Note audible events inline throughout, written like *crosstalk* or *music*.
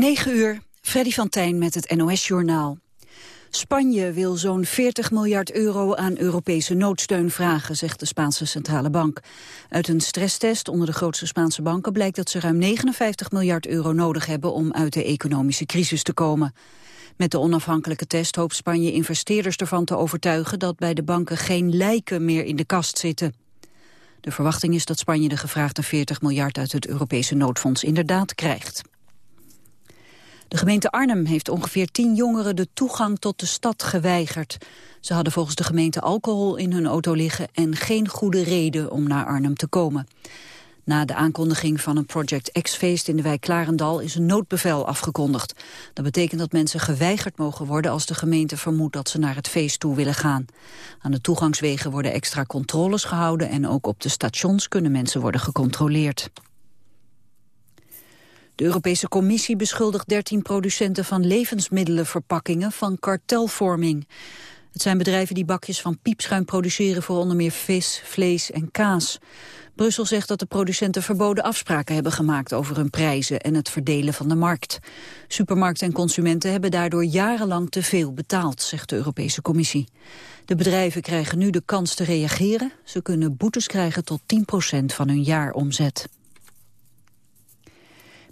9 uur, Freddy van Tijn met het NOS-journaal. Spanje wil zo'n 40 miljard euro aan Europese noodsteun vragen, zegt de Spaanse Centrale Bank. Uit een stresstest onder de grootste Spaanse banken blijkt dat ze ruim 59 miljard euro nodig hebben om uit de economische crisis te komen. Met de onafhankelijke test hoopt Spanje investeerders ervan te overtuigen dat bij de banken geen lijken meer in de kast zitten. De verwachting is dat Spanje de gevraagde 40 miljard uit het Europese noodfonds inderdaad krijgt. De gemeente Arnhem heeft ongeveer tien jongeren de toegang tot de stad geweigerd. Ze hadden volgens de gemeente alcohol in hun auto liggen en geen goede reden om naar Arnhem te komen. Na de aankondiging van een Project X-feest in de wijk Klarendal is een noodbevel afgekondigd. Dat betekent dat mensen geweigerd mogen worden als de gemeente vermoedt dat ze naar het feest toe willen gaan. Aan de toegangswegen worden extra controles gehouden en ook op de stations kunnen mensen worden gecontroleerd. De Europese Commissie beschuldigt 13 producenten van levensmiddelenverpakkingen van kartelvorming. Het zijn bedrijven die bakjes van piepschuim produceren voor onder meer vis, vlees en kaas. Brussel zegt dat de producenten verboden afspraken hebben gemaakt over hun prijzen en het verdelen van de markt. Supermarkten en consumenten hebben daardoor jarenlang te veel betaald, zegt de Europese Commissie. De bedrijven krijgen nu de kans te reageren. Ze kunnen boetes krijgen tot 10% van hun jaaromzet.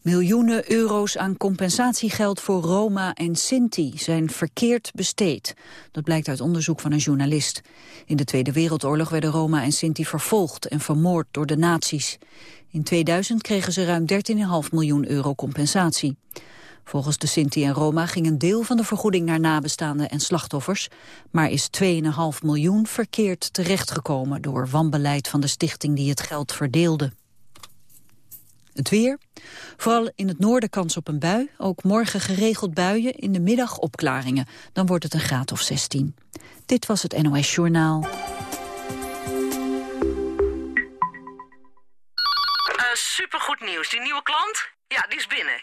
Miljoenen euro's aan compensatiegeld voor Roma en Sinti zijn verkeerd besteed. Dat blijkt uit onderzoek van een journalist. In de Tweede Wereldoorlog werden Roma en Sinti vervolgd en vermoord door de nazi's. In 2000 kregen ze ruim 13,5 miljoen euro compensatie. Volgens de Sinti en Roma ging een deel van de vergoeding naar nabestaanden en slachtoffers, maar is 2,5 miljoen verkeerd terechtgekomen door wanbeleid van de stichting die het geld verdeelde. Het weer. Vooral in het noorden kans op een bui. Ook morgen geregeld buien, in de middag opklaringen. Dan wordt het een graad of 16. Dit was het NOS Journaal. Uh, supergoed nieuws. Die nieuwe klant? Ja, die is binnen.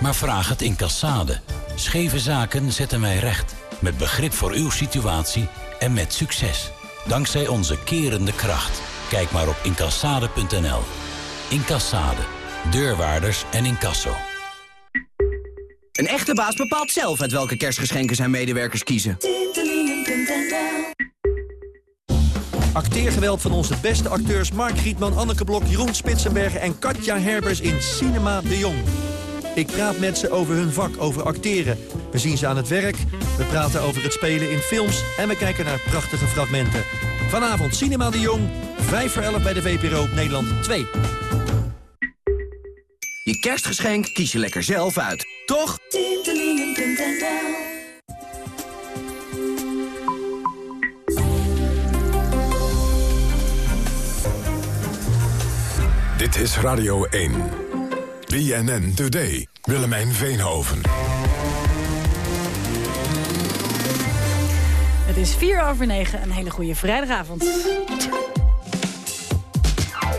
maar vraag het in Cassade... Scheve zaken zetten wij recht. Met begrip voor uw situatie en met succes. Dankzij onze kerende kracht. Kijk maar op incassade.nl. Incassade. Deurwaarders en incasso. Een echte baas bepaalt zelf uit welke kerstgeschenken zijn medewerkers kiezen. Acteergeweld van onze beste acteurs Mark Rietman, Anneke Blok, Jeroen Spitsenbergen en Katja Herbers in Cinema de Jong. Ik praat met ze over hun vak, over acteren. We zien ze aan het werk, we praten over het spelen in films... en we kijken naar prachtige fragmenten. Vanavond Cinema de Jong, 5 voor 11 bij de VPRO Nederland 2. Je kerstgeschenk kies je lekker zelf uit, toch? Dit is Radio 1. BNN Today. Willemijn Veenhoven. Het is vier over negen. Een hele goede vrijdagavond.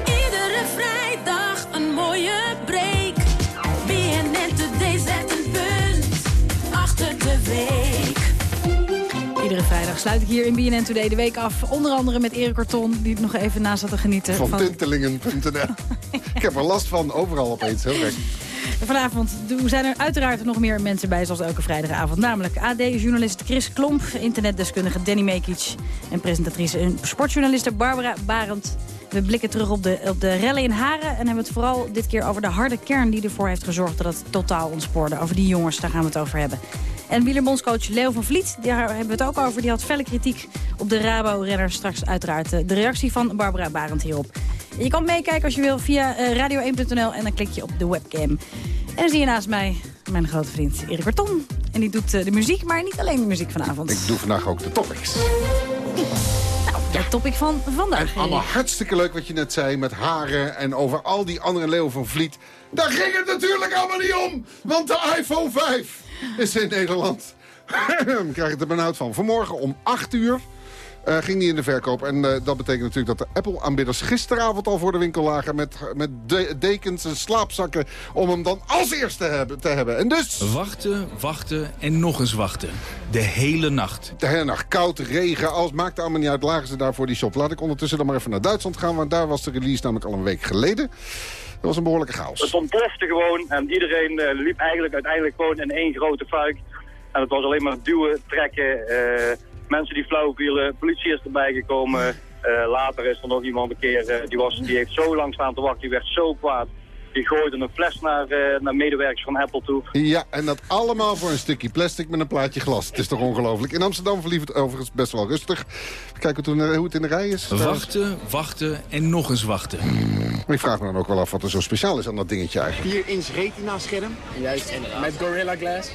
Iedere vrijdag een mooie break. BNN Today zet een punt achter de week. Iedere vrijdag sluit ik hier in BNN Today de week af. Onder andere met Erik Karton, die het nog even na zat te genieten. Van, van... tintelingen.nl. *laughs* Ik heb er last van, overal opeens. Heel gek. Vanavond zijn er uiteraard nog meer mensen bij, zoals elke vrijdagavond. Namelijk AD-journalist Chris Klomp, internetdeskundige Danny Mekic... en presentatrice en sportjournaliste Barbara Barend. We blikken terug op de, op de rellen in Haren... en hebben het vooral dit keer over de harde kern die ervoor heeft gezorgd... dat het totaal ontspoorde. Over die jongens, daar gaan we het over hebben. En wielerbondscoach Leo van Vliet, daar hebben we het ook over. Die had felle kritiek op de Rabo-renner. Straks uiteraard de reactie van Barbara Barend hierop. Je kan meekijken als je wil via eh, radio1.nl en dan klik je op de webcam. En dan zie je naast mij mijn grote vriend Erik Berton. En die doet eh, de muziek, maar niet alleen de muziek vanavond. Ik doe vandaag ook de topics. Nou, de topic van vandaag. En allemaal hartstikke leuk wat je net zei met haren en over al die andere Leo van Vliet. Daar ging het natuurlijk allemaal niet om, want de iPhone 5 is in Nederland *laughs* krijg ik er benauwd van. Vanmorgen om 8 uur eh, ging die in de verkoop. En eh, dat betekent natuurlijk dat de Apple-aanbidders gisteravond al voor de winkel lagen... met, met de- dekens en slaapzakken om hem dan als eerste hebben, te hebben. En dus... Wachten, wachten en nog eens wachten. De hele nacht. De hele nacht koud, regen, alles maakte allemaal niet uit. Lagen ze daar voor die shop. Laat ik ondertussen dan maar even naar Duitsland gaan... want daar was de release namelijk al een week geleden. Dat was een behoorlijke chaos. Het ontplofte gewoon en iedereen eh, liep eigenlijk uiteindelijk gewoon in één grote fuik. En het was alleen maar duwen, trekken, eh, mensen die flauw vielen, politie is erbij gekomen. Eh, later is er nog iemand een keer, eh, die, was, die heeft zo lang staan te wachten, die werd zo kwaad. Die gooide een fles naar, eh, naar medewerkers van Apple toe. Ja, en dat allemaal voor een stukje plastic met een plaatje glas. Het is toch ongelooflijk. In Amsterdam verliep het overigens best wel rustig. Kijken hoe het- hoe het in de rij is. Wachten, wachten en nog eens wachten. Ik vraag me dan ook wel af wat er zo speciaal is aan dat dingetje eigenlijk. 4 inch retina scherm. Juist, met Gorilla Glass.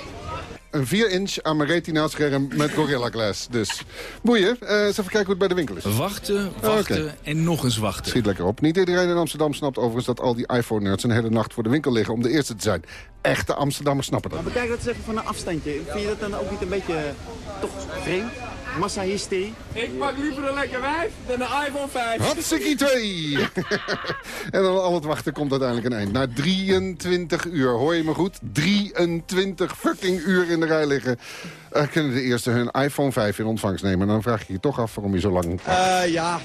Een 4-inch aan mijn scherm met Gorilla Glass. Dus boeien. Eh eens even kijken hoe het bij de winkel is. Wachten, wachten en nog eens wachten. Schiet lekker op. Niet iedereen in Amsterdam snapt overigens dat al die iPhone-nerds een hele nacht voor de winkel liggen om de eerste te zijn. Echte Amsterdammers snappen dat. Maar bekijk dat eens even van een afstandje. Vind je dat dan ook niet een beetje eh, toch vreemd? Massa-hysterie? Ik pak liever een lekker wijf dan een iPhone 5. Hartstikke 2! en dan al het wachten komt uiteindelijk een eind. Na 23 uur, hoor je me goed? 23 fucking uur in de rij liggen. eh, kunnen de eerste hun iPhone 5 in ontvangst nemen. En dan vraag je je toch af waarom je zo lang... Eh, ja.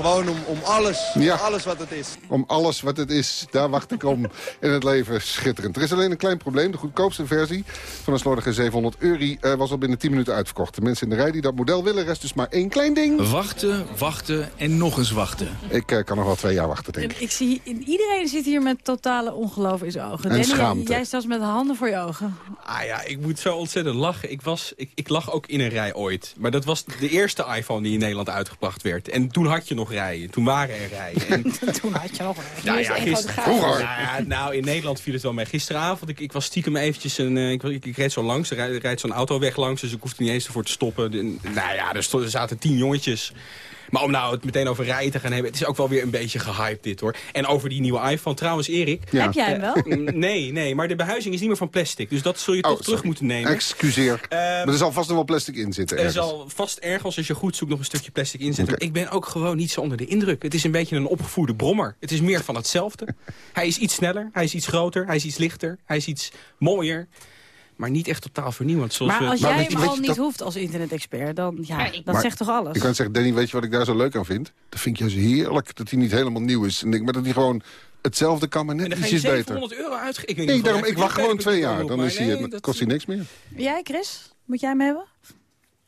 Gewoon om, om alles. Ja. Om alles wat het is. Om alles wat het is, daar wacht ik om in het leven. Schitterend. Er is alleen een klein probleem. De goedkoopste versie van een slordige 700 euro eh, was al binnen 10 minuten uitverkocht. De mensen in de rij die dat model willen, rest dus maar één klein ding. Wachten, wachten en nog eens wachten. Ik eh, kan nog wel twee jaar wachten, denk ik. Ik zie, iedereen zit hier met totale ongeloof in zijn ogen. En Danny. Jij zelfs met handen voor je ogen. Ah ja, ik moet zo ontzettend lachen. Ik, was, ik, ik lag ook in een rij ooit. Maar dat was de eerste iPhone die in Nederland uitgebracht werd. En toen had je nog rijen. Toen waren er rijen. En, *laughs* Toen had je nog nou, ja, gister- Vroeger. Nou, ja, nou, in Nederland viel het wel mee. Gisteravond, ik, ik was stiekem eventjes een... eh, ik, ik, ik reed zo langs, er rijdt, zo'n autoweg langs. Dus ik hoefde niet eens ervoor te stoppen. De- nou ja, er, er zaten tien jongetjes. Maar om nou het meteen over rijden te gaan hebben... het is ook wel weer een beetje gehyped dit, hoor. En over die nieuwe iPhone. Trouwens, Erik... Ja. Heb jij hem wel? mm, nee, nee, maar de behuizing is niet meer van plastic. Dus dat zul je toch terug Oh, moeten nemen. Excuseer. maar er zal vast nog wel plastic in zitten Er ergens. zal vast ergens, als je goed zoekt, nog een stukje plastic in zitten. Ik ben ook gewoon niet zo onder de indruk. Het is een beetje een opgevoerde brommer. Het is meer van hetzelfde. *laughs* hij is iets sneller, hij is iets groter, hij is iets lichter, hij is iets mooier. Maar niet echt totaal vernieuwend. Zoals Maar we... als Maar jij hem al niet dat- hoeft als internet-expert, dan ja, dat Maar zegt toch alles? Je kan zeggen, Danny, weet je wat ik daar zo leuk aan vind? Dat vind ik juist heerlijk, dat hij niet helemaal nieuw is. En ik, maar dat hij gewoon hetzelfde kan, maar net en dan ga je ietsjes beter. 700 euro. Ik weet Nee, niet daarom, ik wacht gewoon twee jaar. Dan is hij, dat- kost hij niks meer. Jij, Chris? Moet jij hem hebben?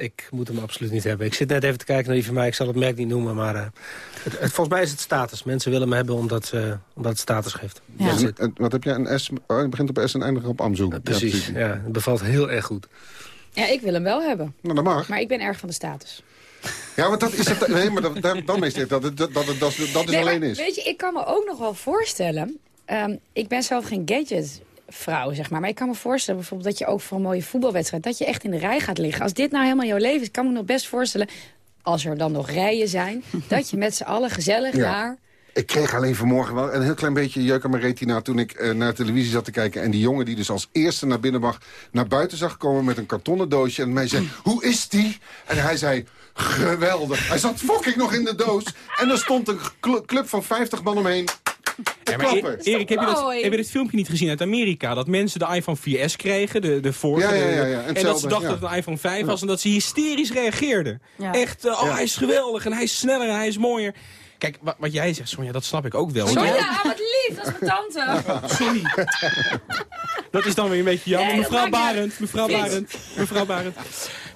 Ik moet hem absoluut niet hebben. Ik zit net even te kijken naar die van mij. Ik zal het merk niet noemen, maar eh, het, het- volgens mij is het status. Mensen willen hem hebben omdat, eh, omdat het status geeft. Is En- het. en wat heb jij? Een S? Oh, het begint op S en eindigt op Amzoen. Ja, Precies, ja, het bevalt heel erg goed. Ja, ik wil hem wel hebben. Nou, dat mag. Maar ik ben erg van de status. Ja, want dat is het. Nee, maar dat, dan is het dat het dat, dat, dat, dat, dat is Nee, maar alleen is. Weet je, ik kan me ook nog wel voorstellen... ehm, ik ben zelf geen gadgetvrouw, zeg maar. Maar ik kan me voorstellen bijvoorbeeld dat je ook voor een mooie voetbalwedstrijd... dat je echt in de rij gaat liggen. Als dit nou helemaal jouw leven is, kan ik me nog best voorstellen... als er dan nog rijen zijn, *laughs* dat je met z'n allen gezellig Ja. daar... Ik kreeg alleen vanmorgen wel een heel klein beetje jeuk aan mijn retina... toen ik eh, naar televisie zat te kijken. En die jongen die dus als eerste naar binnen mag... naar buiten zag komen met een kartonnen doosje. En mij zei, *laughs* hoe is die? En hij zei, geweldig. Hij zat fucking nog in de doos. En er stond een cl- club van 50 man omheen. Ja, maar. E- Erik, heb je, dat, mooi? heb je dit filmpje niet gezien uit Amerika? Dat mensen de iPhone 4S kregen, de, de vorige. Ja, ja, ja, ja, en dat ze dachten ja. dat het een iPhone 5 was en dat ze hysterisch reageerden. Ja. Echt, eh, oh, Ja. hij is geweldig en hij is sneller en hij is mooier. Kijk, wat, wat jij zegt, Sonja, dat snap ik ook wel. Sonja, ah, wat lief, dat is mijn tante. *laughs* Sorry. Dat is dan weer een beetje jammer. Mevrouw maakt niet Barend, mevrouw. Barend, mevrouw Barend.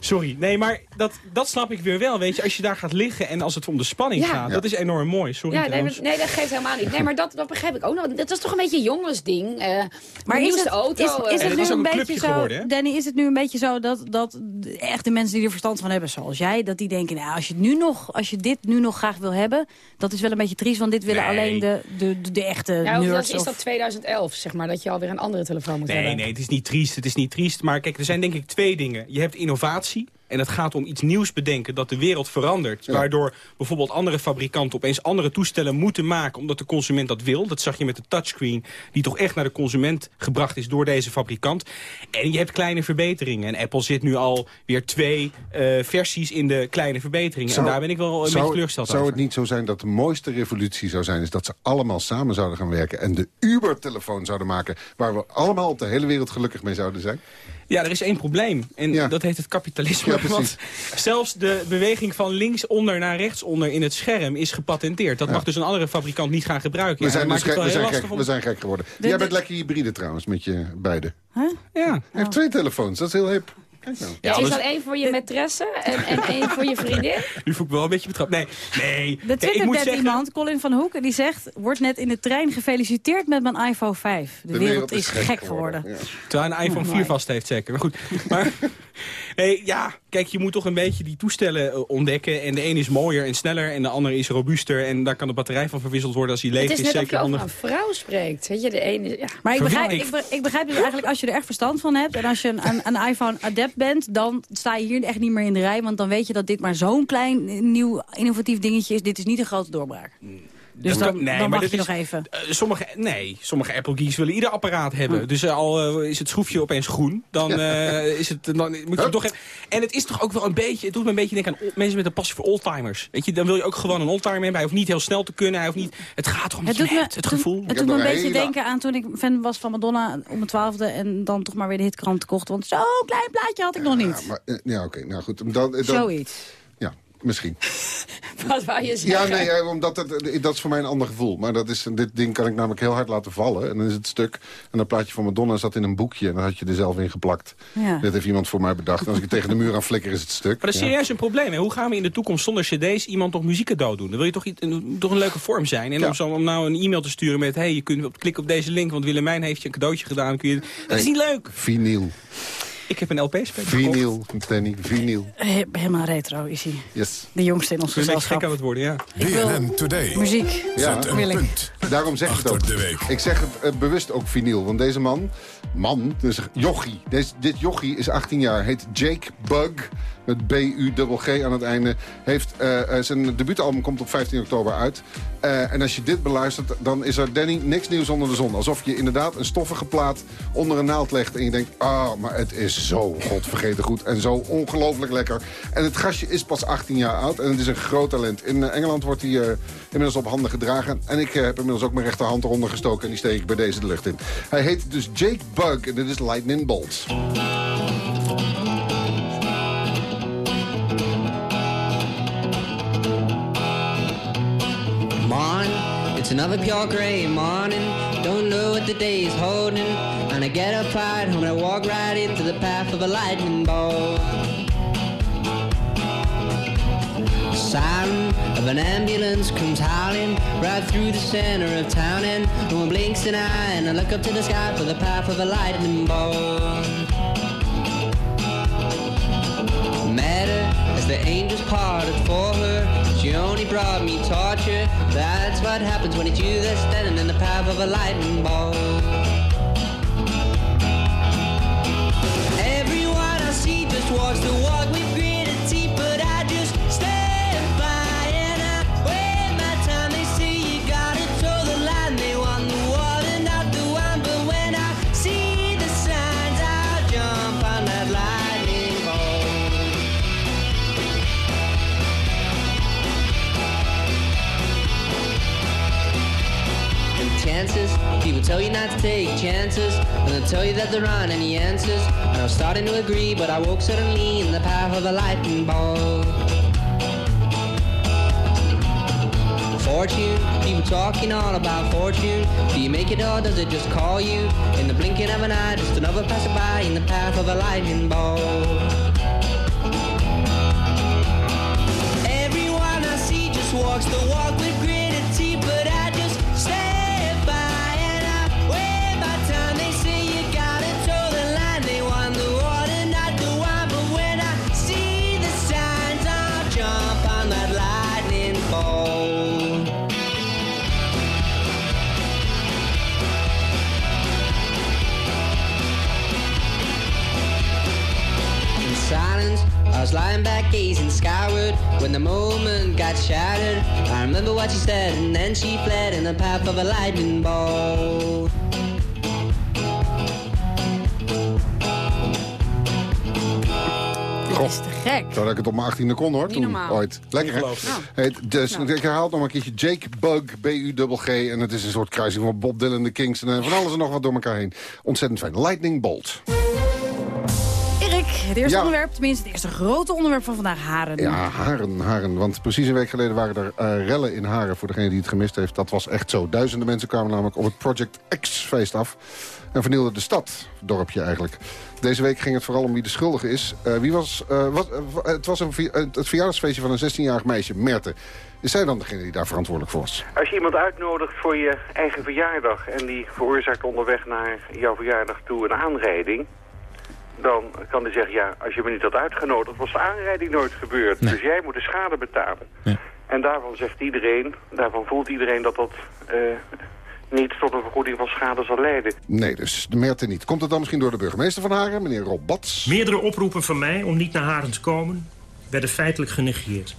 Sorry, nee, maar dat, dat snap ik weer wel. Weet je, als je daar gaat liggen en als het om de spanning Ja. gaat, dat is enorm mooi. Sorry Ja, nee, maar- nee, dat geeft helemaal niet. Nee, maar dat, dat begrijp ik ook nog. Dat is toch een beetje een jongensding. eh Maar is het, auto. is, is eh, het nu een een beetje zo, geworden? Danny, is het nu een beetje zo dat, dat de echte mensen die er verstand van hebben, zoals jij, dat die denken, nou, als je, het nu nog, als je dit nu nog graag wil hebben, dat is wel een beetje triest, want dit willen Nee. alleen de, de, de, de echte Ja, of dat, nerds. is of- dat 2011, zeg maar, dat je alweer een andere telefoon moet Nee, hebben. nee, het is niet triest. Het is niet triest. Maar kijk, er zijn denk ik twee dingen. Je hebt innovatie. En het gaat om iets nieuws bedenken dat de wereld verandert. Waardoor bijvoorbeeld andere fabrikanten opeens andere toestellen moeten maken... omdat de consument dat wil. Dat zag je met de touchscreen die toch echt naar de consument gebracht is door deze fabrikant. En je hebt kleine verbeteringen. En Apple zit nu al weer twee eh, versies in de kleine verbeteringen. en daar ben ik wel een beetje zou, teleurgesteld Zou over. het niet zo zijn dat de mooiste revolutie zou zijn... is dat ze allemaal samen zouden gaan werken... en de Uber-telefoon zouden maken... waar we allemaal op de hele wereld gelukkig mee zouden zijn? Ja, er is één probleem. En dat heet het kapitalisme. *laughs* Ja, precies. Want zelfs de beweging van linksonder naar rechtsonder in het scherm is gepatenteerd. Dat Ja. mag dus een andere fabrikant niet gaan gebruiken. We zijn, dus gek, we, zijn gek, lastig om- we zijn gek geworden. De- Jij de- bent lekker hybride trouwens met je beide. Ja. Hij heeft twee telefoons, dat is heel hip. Kijk nou. Ja, is dat één voor je maîtresse en, en *laughs* één voor je vriendin? Nu voel ik me wel een beetje betrapt. Nee, nee. De Nee, ik moet zeggen, iemand, Colin van Hoek, die zegt... wordt net in de trein gefeliciteerd met mijn iPhone 5. De, wereld, is gek, geworden. Terwijl hij een iPhone Oh, 4 my. vast heeft, zeker. Maar goed. *laughs* Maar, *laughs* nee, ja, kijk, je moet toch een beetje die toestellen eh, ontdekken. En de een is mooier en sneller en de ander is robuuster. En daar kan de batterij van verwisseld worden als hij leeg Het is. is net of zeker je over een vrouw spreekt. Weet je, de ene... Ja. Maar ik begrijp, Ik- ik, be- ik begrijp dus eigenlijk als je er echt verstand van hebt... en als je een, een, een iPhone-adept bent... dan sta je hier echt niet meer in de rij. Want dan weet je dat dit maar zo'n klein, nieuw, innovatief dingetje is. Dit is niet een grote doorbraak. Dus dan, nee, dan maar wacht je dit nog is- even. Eh, sommige, nee, sommige Apple geeks willen ieder apparaat hebben. Dus eh, al eh, is het schroefje opeens groen, dan, eh, is het, dan moet je het toch hebben. En het is toch ook wel een beetje, het doet me een beetje denken aan mensen met een passie voor oldtimers. Weet je, dan wil je ook gewoon een oldtimer hebben. Hij hoeft niet heel snel te kunnen, hij hoeft niet, het gaat toch om Het het, doet me, het, het gevoel. Het doet me een beetje denken aan toen ik fan was van Madonna om mijn twaalfde... en dan toch maar weer de hitkrant kocht. Want zo'n klein plaatje had ik nog niet. Maar, ja, oké, nou goed. Dan, dan, Zoiets. Misschien. *laughs* Wat wou je Ja, nee, eh, omdat het, eh, dat is voor mij een ander gevoel. Maar dat is, dit ding kan ik namelijk heel hard laten vallen. En dan is het stuk. En dat plaatje van Madonna zat in een boekje. En dan had je er zelf in geplakt. Ja. Dit heeft iemand voor mij bedacht. En als ik het tegen de muur aan flikker, is het stuk. Maar dat is Ja. serieus een probleem. Hè? Hoe gaan we in de toekomst zonder cd's iemand nog muziek cadeau doen? Dan wil je toch, iets, een- toch een leuke vorm zijn. En om, zo, om nou een e-mail te sturen met... hey, je kunt op, klikken op deze link, want Willemijn heeft je een cadeautje gedaan. Kun je, dat is niet leuk. Vinyl. Ik heb een LP-speler. Vinyl, Danny. Vinyl. Eh, Helemaal retro is hij. Yes. De jongste in ons Ik ben een beetje gezelschap. gek aan het worden, ja. BNN Today. Muziek. Zet een wil ik. punt Daarom zeg ik het ook. de week. Ik zeg het eh, bewust ook vinyl. Want deze man, man, dus jochie. Deze, dit jochie is 18 jaar. Heet Jake Bug. Met B-U-G aan het einde. Heeft, eh, eh, zijn debuutalbum komt op 15 oktober uit. Eh, en als je dit beluistert, dan is er, Danny, niks nieuws onder de zon. Alsof je inderdaad een stoffige plaat onder een naald legt. En je denkt, ah, maar het is zo godvergeten goed. En zo ongelooflijk lekker. En het gastje is pas 18 jaar oud. En het is een groot talent. In eh, Engeland wordt hij eh, inmiddels op handen gedragen. En ik heb inmiddels ook mijn rechterhand eronder gestoken. En die steek ik bij deze de lucht in. Hij heet dus Jake Bug. En dit is Lightning Bolts. Morning, it's another pure gray morning. Don't know what the day is holding. And I get up right home and I walk right into the path of a lightning bolt. Siren of an ambulance comes howling right through the center of town. And no one blinks an eye. And I look up to the sky for the path of a lightning bolt. Matter as the angels parted for her. She only brought me torture. That's what happens when it's you that's standing in the path of a lightning bolt. Everyone I see just walks the walk tell you not to take chances, and they'll tell you that there aren't any answers. And I was starting to agree, but I woke suddenly in the path of a lightning bolt. Fortune, people talking all about fortune. Do you make it or does it just call you? In the blinking of an eye, just another passerby in the path of a lightning bolt. Everyone I see just walks the walk with when the moment got shattered. I remember what she said, and then she fled in the path of a lightning bolt. Is te gek. Zou dat ik het op mijn 18e kon hoor, Niet toen normaal. ooit. Lekker hè? Dus, Ik herhaal het nog een keertje. Jake Bug, B-U-G-G. En het is een soort kruising van Bob Dylan, de Kings... en eh, van alles en nog wat door elkaar heen. Ontzettend fijn. Lightning Bolt. Het eerste Ja. onderwerp, tenminste het eerste grote onderwerp van vandaag, haren. Ja, Haren, Haren. Want precies een week geleden waren er eh, rellen in Haren... voor degene die het gemist heeft. Dat was echt zo. Duizenden mensen kwamen namelijk op het Project X-feest af... en vernielden de stad, het dorpje eigenlijk. Deze week ging het vooral om wie de schuldige is. Eh, wie was, eh, wat, het was een, het verjaardagsfeestje van een 16-jarig meisje, Merte. Is zij dan degene die daar verantwoordelijk voor was? Als je iemand uitnodigt voor je eigen verjaardag... en die veroorzaakt onderweg naar jouw verjaardag toe een aanrijding... dan kan hij zeggen, ja, als je me niet had uitgenodigd... was de aanrijding nooit gebeurd. Dus jij moet de schade betalen. En daarvan zegt iedereen, daarvan voelt iedereen dat dat... eh, niet tot een vergoeding van schade zal leiden. Nee, dus de Merte niet. Komt het dan misschien door de burgemeester van Haren, meneer Rob Bats? Meerdere oproepen van mij om niet naar Haren te komen... werden feitelijk genegeerd.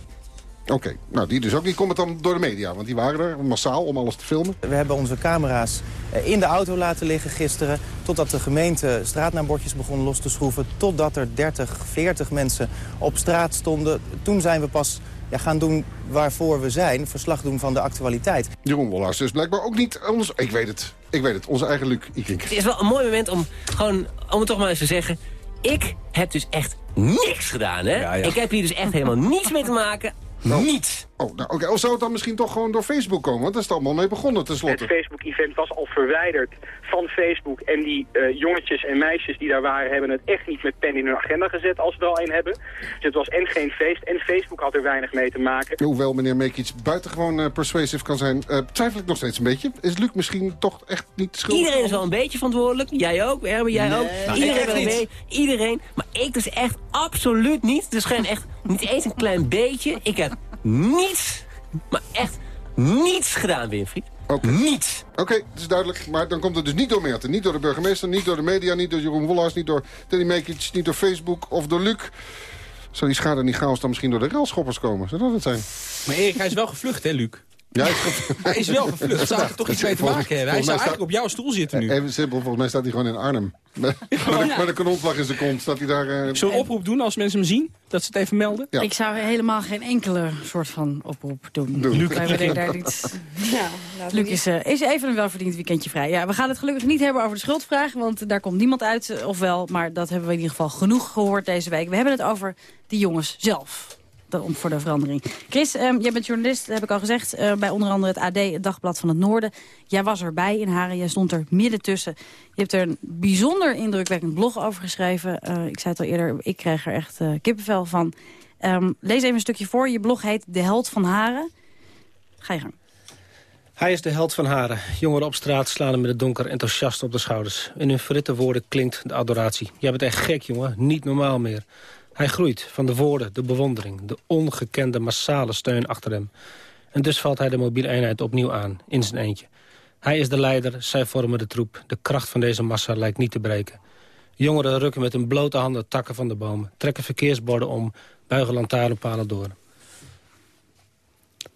Oké, nou die dus ook niet. Komt het dan door de media? Want die waren er massaal om alles te filmen. We hebben onze camera's eh, in de auto laten liggen gisteren... totdat de gemeente straatnaambordjes begon los te schroeven... totdat er 30, 40 mensen op straat stonden. Toen zijn we pas ja, gaan doen waarvoor we zijn. Verslag doen van de actualiteit. Jeroen Wollaars dus blijkbaar ook niet. Ons, ik weet het. Ik weet het. Onze eigen Luc Ikink. Het is wel een mooi moment om gewoon, om het toch maar eens te zeggen... ik heb dus echt niks gedaan, hè? Ik heb hier dus echt helemaal niets mee te maken. Niets. Oh, nou, oké. Of zou het dan misschien toch gewoon door Facebook komen? Want daar is het allemaal mee begonnen Het tenslotte. Facebook-event was al verwijderd van Facebook. En die eh, jongetjes en meisjes die daar waren... hebben het echt niet met pen in hun agenda gezet als ze er al een hebben. Dus het was en geen feest. En Facebook had er weinig mee te maken. Hoewel meneer Mekic buitengewoon eh persuasive kan zijn... eh, twijfel ik nog steeds een beetje. Is Luc misschien toch echt niet schuldig? Iedereen is wel een beetje verantwoordelijk. Jij ook, Erben, jij Nee. ook. Nou, iedereen wel beetje. Iedereen. Maar ik dus echt absoluut niet. Dus geen echt, niet eens een klein beetje. Ik heb niets, maar echt niets gedaan, Winfried. Niets. Oké, het is duidelijk. Maar dan komt het dus niet door Meerten. Niet door de burgemeester, niet door de media, niet door Jeroen Wollaars... niet door Danny Mekic, niet door Facebook of door Luc. Zou die schade en die chaos dan misschien door de railschoppers komen? Zou dat het zijn? Maar Erik, hij is wel gevlucht, hè, Luc? Ja, hij is *laughs* ge- Hij is wel gevlucht. Zou er toch iets mee te maken hebben? Hij zou eigenlijk op jouw stoel zitten nu. Even simpel, volgens mij staat hij gewoon in Arnhem. Met, *laughs* met, een, met een kanonvlag in zijn kont staat hij daar... Zo'n oproep doen als mensen hem zien? Dat ze het even melden? Ja. Ik zou helemaal geen enkele soort van oproep doen. Doen. Luc. Daar niet... Ja, *laughs* laten we Luc is, eh, is even een welverdiend weekendje vrij. Ja, we gaan het gelukkig niet hebben over de schuldvraag, want daar komt niemand uit, eh, ofwel. Maar dat hebben we in ieder geval genoeg gehoord deze week. We hebben het over die jongens zelf. Daarom voor de verandering. Chris, ehm, jij bent journalist, heb ik al gezegd, eh, bij onder andere het AD, het Dagblad van het Noorden. Jij was erbij in Haren, jij stond er midden tussen. Je hebt er een bijzonder indrukwekkend blog over geschreven. Eh, ik zei het al eerder, ik krijg er echt eh, kippenvel van. Ehm, lees even een stukje voor. Je blog heet De Held van Haren. Ga je gang. Hij is de held van Haren. Jongeren op straat slaan hem met het donker enthousiast op de schouders. In hun verritte woorden klinkt de adoratie. Jij bent echt gek, jongen. Niet normaal meer. Hij groeit van de woorden, de bewondering... de ongekende massale steun achter hem. En dus valt hij de mobiele eenheid opnieuw aan, in zijn eentje. Hij is de leider, zij vormen de troep. De kracht van deze massa lijkt niet te breken. Jongeren rukken met hun blote handen takken van de bomen... trekken verkeersborden om, buigen lantaarnpalen door.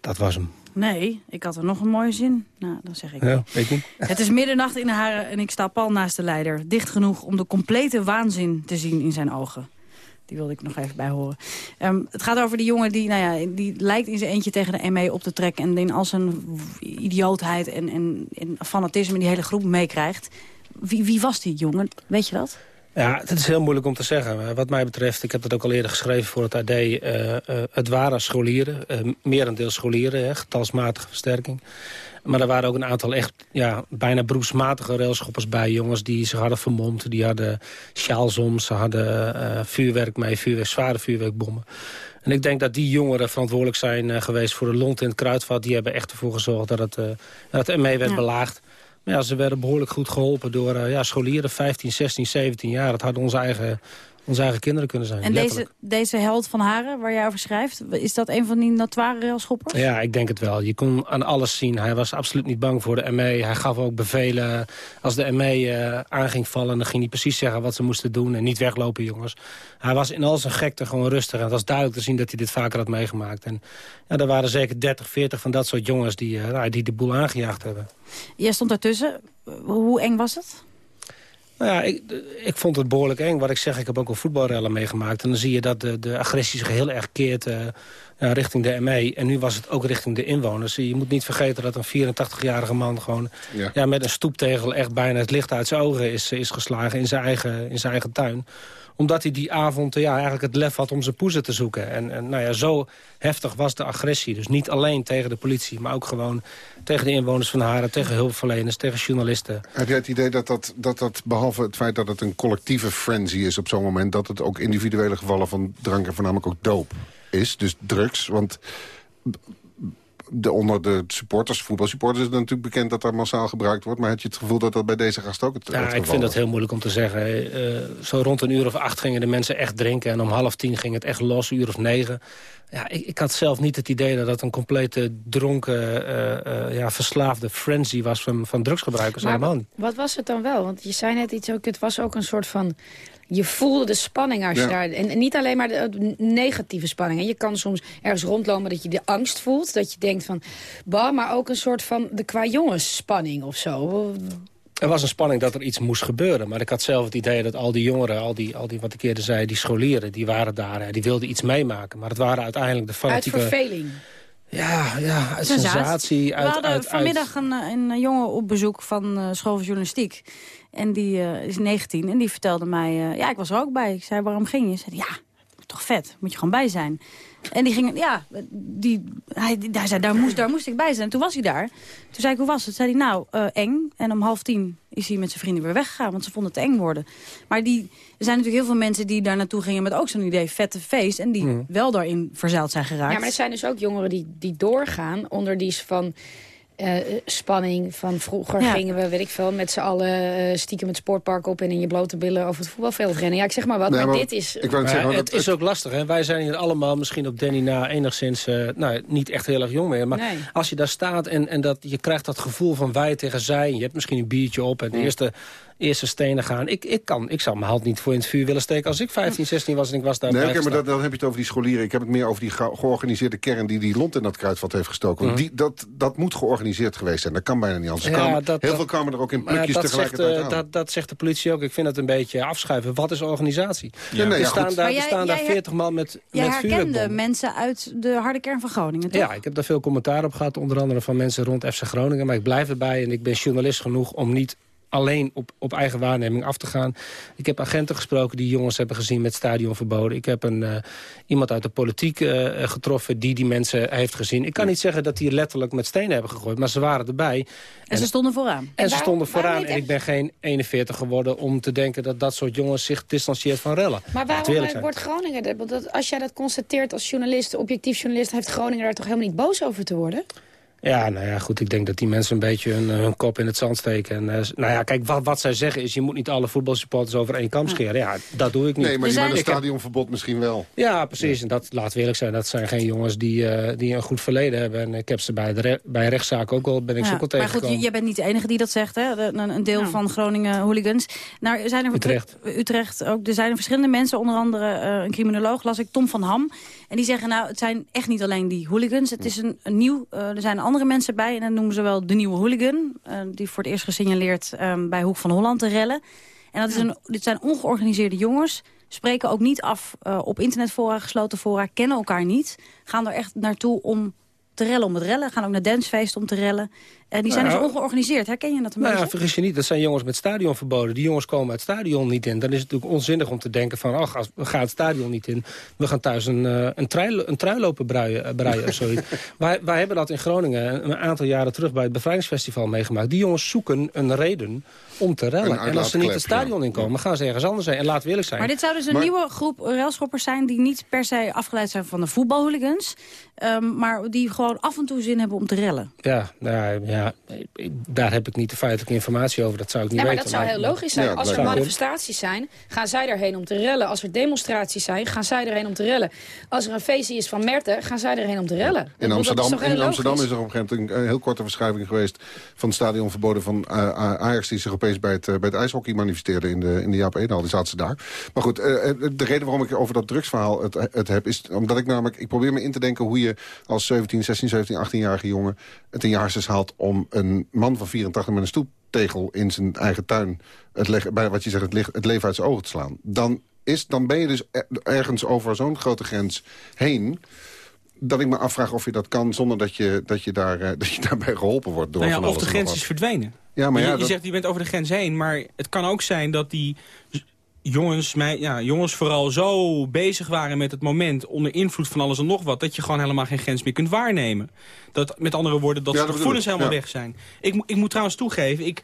Dat was hem. Nee, ik had er nog een mooie zin. Nou, dan zeg ik. Ja, weet niet. Het is middernacht in Haren en ik sta pal naast de leider. Dicht genoeg om de complete waanzin te zien in zijn ogen. Die wilde ik nog even bij horen. Ehm, het gaat over die jongen die, nou ja, die lijkt in zijn eentje tegen de ME op te trekken... en in al zijn idiootheid en, en, en fanatisme die hele groep meekrijgt. Wie, wie was die jongen? Weet je dat? Ja, het is heel moeilijk om te zeggen. Wat mij betreft, ik heb dat ook al eerder geschreven voor het AD... eh, eh, het waren scholieren, merendeel scholieren, hè, getalsmatige versterking. Maar er waren ook een aantal echt ja, bijna beroepsmatige railschoppers bij. Jongens die zich hadden vermomd, die hadden sjaals om... ze hadden eh, vuurwerk mee, vuurwerk, zware vuurwerkbommen. En ik denk dat die jongeren verantwoordelijk zijn eh, geweest... voor de lont in het kruidvat. Die hebben echt ervoor gezorgd dat het, eh, dat het ME werd Ja. belaagd. Maar ja, ze werden behoorlijk goed geholpen door ja, scholieren, 15, 16, 17 jaar. Het hadden onze eigen, onze eigen kinderen kunnen zijn. En letterlijk. deze, deze held van Haren, waar jij over schrijft... is dat een van die notoire railschoppers? Ja, ik denk het wel. Je kon aan alles zien. Hij was absoluut niet bang voor de ME. Hij gaf ook bevelen. Als de ME eh, aan ging vallen, dan ging hij precies zeggen wat ze moesten doen. En niet weglopen, jongens. Hij was in al zijn gekte gewoon rustig. En het was duidelijk te zien dat hij dit vaker had meegemaakt. En ja, er waren zeker 30, 40 van dat soort jongens die, eh, nou, die de boel aangejaagd hebben. Jij stond daartussen. Hoe eng was het? Nou ja, ik, ik vond het behoorlijk eng. Wat ik zeg, ik heb ook al voetbalrellen meegemaakt. En dan zie je dat de, de agressie zich heel erg keert eh, richting de ME. En nu was het ook richting de inwoners. Je moet niet vergeten dat een 84-jarige man gewoon Ja. ja. met een stoeptegel echt bijna het licht uit zijn ogen is, is geslagen in zijn eigen, in zijn eigen tuin omdat hij die avond ja, eigenlijk het lef had om zijn poezen te zoeken. En, en nou ja, zo heftig was de agressie. Dus niet alleen tegen de politie, maar ook gewoon tegen de inwoners van Haren... tegen hulpverleners, tegen journalisten. Heb jij het idee dat dat, dat dat, behalve het feit dat het een collectieve frenzy is op zo'n moment... dat het ook individuele gevallen van drank en voornamelijk ook doop is? Dus drugs, want de, onder de supporters, voetbalsupporters... is het natuurlijk bekend dat er massaal gebruikt wordt. Maar heb je het gevoel dat dat bij deze gast ook het, het Ja, geval ik vind dat heel moeilijk om te zeggen. Eh, zo rond een uur of acht gingen de mensen echt drinken... en om half tien ging het echt los, een uur of negen. Ja, ik, ik had zelf niet het idee dat dat een complete dronken, eh, eh, ja, verslaafde frenzy was van, van drugsgebruikers. Maar Helemaal niet. wat was het dan wel? Want je zei net iets ook, het was ook een soort van... Je voelde de spanning als je Ja. daar... En, en niet alleen maar de, de negatieve spanning. hè. Je kan soms ergens rondlopen dat je de angst voelt. Dat je denkt van... Bah, maar ook een soort van de qua jongens spanning of zo. Er was een spanning dat er iets moest gebeuren. Maar ik had zelf het idee dat al die jongeren, al die, al die wat ik eerder zei, die scholieren, die waren daar, hè, die wilden iets meemaken. Maar het waren uiteindelijk de Uit fanatieke... verveling. Ja, ja, uit sensatie. We Uit, hadden uit, uit- vanmiddag een, een jongen op bezoek van eh, school van journalistiek. En die eh, is 19 en die vertelde mij... eh, ja, ik was er ook bij. Ik zei, waarom ging je? Ze zei, ja, toch vet. Moet je gewoon bij zijn. En die ging, ja, die, hij, die- hij zei, daar moest, daar moest ik bij zijn. En toen was hij daar. Toen zei ik, hoe was het? Zei hij, nou, eh, eng. En om half tien is hij met zijn vrienden weer weggegaan. Want ze vonden het eng worden. Maar die, er zijn natuurlijk heel veel mensen die daar naartoe gingen... met ook zo'n idee, vette feest. En die Mhm. wel daarin verzeild zijn geraakt. Ja, maar er zijn dus ook jongeren die, die doorgaan onder die van... eh, spanning van vroeger Ja. gingen we, weet ik veel, met z'n allen eh, stiekem het sportpark op en in je blote billen over het voetbalveld rennen. Ja, ik zeg maar wat, maar, dit is... Maar het is ook lastig. Hè? Wij zijn hier allemaal misschien op Danny na enigszins eh, nou, niet echt heel erg jong meer. Maar Nee. als je daar staat en, en dat, je krijgt dat gevoel van wij tegen zij. En je hebt misschien een biertje op en de eerste, eerste stenen gaan. Ik, ik, kan, ik zou mijn hand niet voor in het vuur willen steken als ik 15, 16 was en ik was daar Nee, maar dat, dan heb je het over die scholieren. Ik heb het meer over die ge- georganiseerde kern... die die lont in dat kruidvat heeft gestoken. Want Mhm. die, dat, dat moet georganiseerd geweest zijn. Dat kan bijna niet anders. Ja, kwamen- dat- heel veel kwamen er ook in plukjes dat zegt, tegelijkertijd eh, aan. dat, dat zegt de politie ook. Ik vind het een beetje afschuiven. Wat is organisatie? Ja, nee, er staan, daar, er jij- staan daar jij her- 40 man met, Jij met herkende mensen uit de harde kern van Groningen, toch? Ja, ik heb daar veel commentaar op gehad. Onder andere van mensen rond FC Groningen. Maar ik blijf erbij en ik ben journalist genoeg om niet alleen op, op eigen waarneming af te gaan. Ik heb agenten gesproken die jongens hebben gezien met stadionverboden. Ik heb een, eh, iemand uit de politiek eh, getroffen die die mensen heeft gezien. Ik kan niet zeggen dat die letterlijk met stenen hebben gegooid, maar ze waren erbij. En ze stonden vooraan. En ze stonden vooraan en ik ben geen 41 geworden om te denken dat dat soort jongens zich distancieert van rellen. Maar waarom eh, wordt Groningen... dat, als jij dat constateert als journalist, objectief journalist... heeft Groningen daar toch helemaal niet boos over te worden? Ja, nou ja, goed. Ik denk dat die mensen een beetje hun, hun kop in het zand steken. En, eh, nou ja, kijk, wat, wat zij zeggen is... je moet niet alle voetbalsupporters over één kam scheren. Ja, dat doe ik niet. Nee, maar die met een heb- stadionverbod misschien wel. Ja, precies. En dat, we eerlijk zijn, dat zijn geen jongens die, eh, die een goed verleden hebben. En ik heb ze bij, de re- bij rechtszaak ook wel, ben ik Ja, ze ook al maar goed, tegengekomen. je- jij bent niet de enige die dat zegt, hè? De- Een, deel van Groningen hooligans. Nou, er zijn er, Utrecht. Utrecht ook. Er zijn er verschillende mensen, onder andere eh, een criminoloog, las ik, Tom van Ham. En die zeggen, nou, het zijn echt niet alleen die hooligans. Het is een, een nieuw, eh, er zijn andere mensen bij en dat noemen ze wel de nieuwe hooligan. eh, die voor het eerst gesignaleerd eh, bij Hoek van Holland te rellen. En dat is een, dit zijn ongeorganiseerde jongens. Spreken ook niet af eh, op internetfora, gesloten fora, kennen elkaar niet. Gaan er echt naartoe om te rellen om het rellen. Gaan ook naar dancefeesten om te rellen. En die zijn Nou, dus ongeorganiseerd. Herken je dat een Nou ja, vergis je niet, dat zijn jongens met stadionverboden. Die jongens komen het stadion niet in. Dan is het natuurlijk onzinnig om te denken van... ach, als, we gaan het stadion niet in. We gaan thuis een, eh, een, trui, een trui lopen breien, eh, breien of zoiets. *laughs* wij, wij hebben dat in Groningen een aantal jaren terug... bij het Bevrijdingsfestival meegemaakt. Die jongens zoeken een reden om te rellen. En als ze niet het stadion inkomen, gaan ze ergens anders zijn. En laten we eerlijk zijn. Maar dit zou dus een Maar- nieuwe groep railschoppers zijn... die niet per se afgeleid zijn van de voetbalhooligans... ehm, maar die gewoon af en toe zin hebben om te rellen. Ja, nou, ja, ik- daar heb ik niet de feitelijke informatie over. Dat zou ik niet Nee, maar weten. dat zou heel logisch zijn. Ja, Als er manifestaties zijn, gaan zij erheen om te rellen. Als er demonstraties zijn, gaan zij erheen om te rellen. Als er een feestje is van Merten, gaan zij erheen om te rellen. In is Amsterdam, heel in Amsterdam is er op een gegeven moment een, heel korte verschuiving geweest... van het stadion verboden van eh, Ajax... die zich opeens bij het, eh, bij het ijshockey manifesteerde in de, in de Jaap Eenhal. Die zaten ze daar. Maar goed, eh, de reden waarom ik over dat drugsverhaal het, het heb... is omdat ik namelijk... ik probeer me in te denken hoe je als 17, 16, 17, 18-jarige jongen... het in je hersens haalt om een man van 84 met een stoeptegel... in zijn eigen tuin, het leg- bij wat je zegt, het, lig- het leven uit zijn ogen te slaan. Dan, is, dan ben je dus er- ergens over zo'n grote grens heen dat ik me afvraag of je dat kan zonder dat je, dat je, daar, eh, *laughs* dat je daarbij geholpen wordt door Nou ja, of de grens is verdwenen. Ja, maar je, ja, je dat- zegt je bent over de grens heen, maar het kan ook zijn dat die jongens, mij, ja, jongens vooral zo bezig waren met het moment... onder invloed van alles en nog wat... dat je gewoon helemaal geen grens meer kunt waarnemen. Dat, met andere woorden, dat Ja, de gevoelens ik, helemaal ja. weg zijn. Ik, ik moet trouwens toegeven, ik,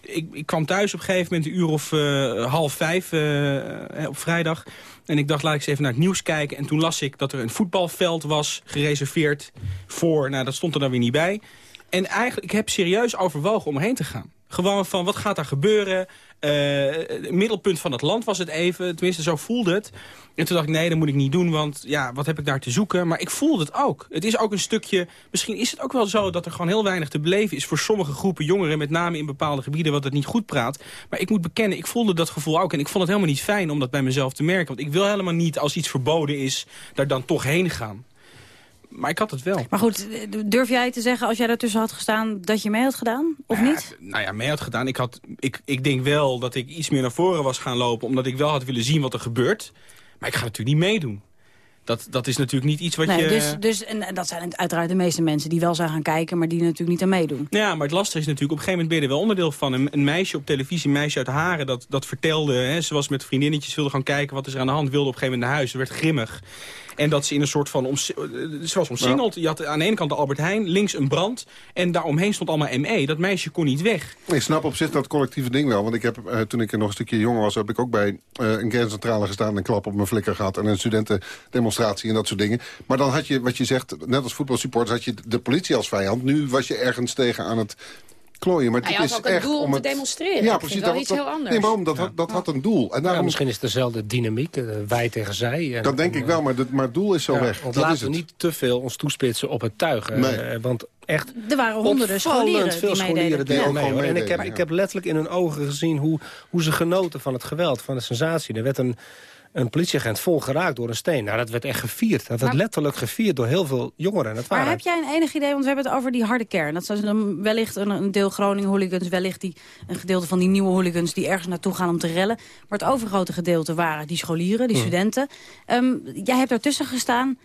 ik, ik kwam thuis op een gegeven moment... een uur of eh, half vijf eh, op vrijdag... En ik dacht, laat ik eens even naar het nieuws kijken. En toen las ik dat er een voetbalveld was gereserveerd voor... Nou, dat stond er dan weer niet bij. En eigenlijk, ik heb serieus overwogen om erheen te gaan. Gewoon van, wat gaat daar gebeuren? Eh, middelpunt van het land was het even. Tenminste, zo voelde het. En toen dacht ik, nee, dat moet ik niet doen. Want ja, wat heb ik daar te zoeken? Maar ik voelde het ook. Het is ook een stukje... Misschien is het ook wel zo dat er gewoon heel weinig te beleven is... voor sommige groepen jongeren, met name in bepaalde gebieden... wat het niet goed praat. Maar ik moet bekennen, ik voelde dat gevoel ook. En ik vond het helemaal niet fijn om dat bij mezelf te merken. Want ik wil helemaal niet, als iets verboden is... daar dan toch heen gaan. Maar ik had het wel. Maar goed, durf jij te zeggen als jij daartussen had gestaan dat je mee had gedaan? Of niet? nou ja, mee had gedaan. Ik, had, ik, ik denk wel dat ik iets meer naar voren was gaan lopen... omdat ik wel had willen zien wat er gebeurt. Maar ik ga natuurlijk niet meedoen. Dat, dat is natuurlijk niet iets wat nee, je... dus, dus, en dat zijn uiteraard de meeste mensen die wel zijn gaan kijken... maar die natuurlijk niet aan meedoen. Ja, maar het lastige is natuurlijk, op een gegeven moment ben je er wel onderdeel van. Een, een meisje op televisie, een meisje uit Haren, dat, dat vertelde... Hè, ze was met vriendinnetjes, wilde gaan kijken wat is er aan de hand... wilde op een gegeven moment naar huis, ze werd grimmig. En dat ze in een soort van... Omsi- eh, ze was omsingeld. Je had aan de ene kant de Albert Heijn, links een brand... en daaromheen stond allemaal ME. Dat meisje kon niet weg. Ik snap op zich dat collectieve ding wel. Want ik heb, eh, toen ik nog een stukje jonger was... heb ik ook bij eh, een kerncentrale gestaan... en een klap op mijn flikker gehad... en een studentendemonstratie en dat soort dingen. Maar dan had je, wat je zegt, net als voetbalsupporters... had je de politie als vijand. Nu was je ergens tegen aan het klooien. Maar dit je had is ook echt een doel om te het- demonstreren. Ja, precies. dat, iets dat- heel anders. Nee, waarom? Dat, had, dat had een doel. En Ja, daarom, misschien is het dezelfde dynamiek, eh, wij tegen zij. En, dat denk ik wel, maar, het- maar het doel is zo ja, weg. Want Dat laten is we het. niet te veel ons toespitsen op het tuig. eh, Nee. eh, want echt Er waren honderden scholieren veel die scholieren deden mee. En ik heb, ik heb letterlijk in hun ogen gezien hoe, hoe ze genoten van het geweld, van de sensatie. Er werd een, een politieagent vol geraakt door een steen. Nou, dat werd echt gevierd. Dat werd Maar- letterlijk gevierd door heel veel jongeren. En Dat Maar waren heb jij een enig idee, want we hebben het over die harde kern. Dat zijn dan wellicht een, een deel Groningen hooligans, wellicht die, een gedeelte van die nieuwe hooligans... die ergens naartoe gaan om te rellen. Maar het overgrote gedeelte waren die scholieren, die Mhm. studenten. Ehm, jij hebt daartussen gestaan.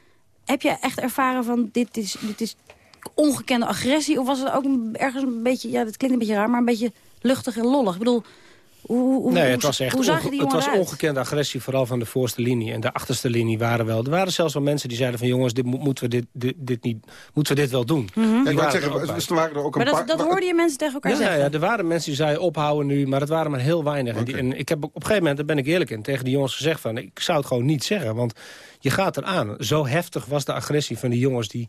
Heb je echt ervaren van dit is, dit is ongekende agressie? Of was het ook ergens een beetje, ja dat klinkt een beetje raar... maar een beetje luchtig en lollig? Ik bedoel, hoe, hoe, nee, het was echt hoe die het was uit? ongekende agressie, vooral van de voorste linie. En de achterste linie waren wel... Er waren zelfs wel mensen die zeiden van... jongens, dit, mo- moeten, we dit, dit, dit niet, moeten we dit wel doen. Mhm. Ja, ik wou er dus er waren er ook een Maar dat, paar... dat hoorde je mensen tegen elkaar Ja, zeggen. ja, er waren mensen die zeiden ophouden nu, maar het waren maar heel weinig. En, die, en ik heb op een gegeven moment, daar ben ik eerlijk in, tegen die jongens gezegd van... ik zou het gewoon niet zeggen, want je gaat eraan. Zo heftig was de agressie van die jongens die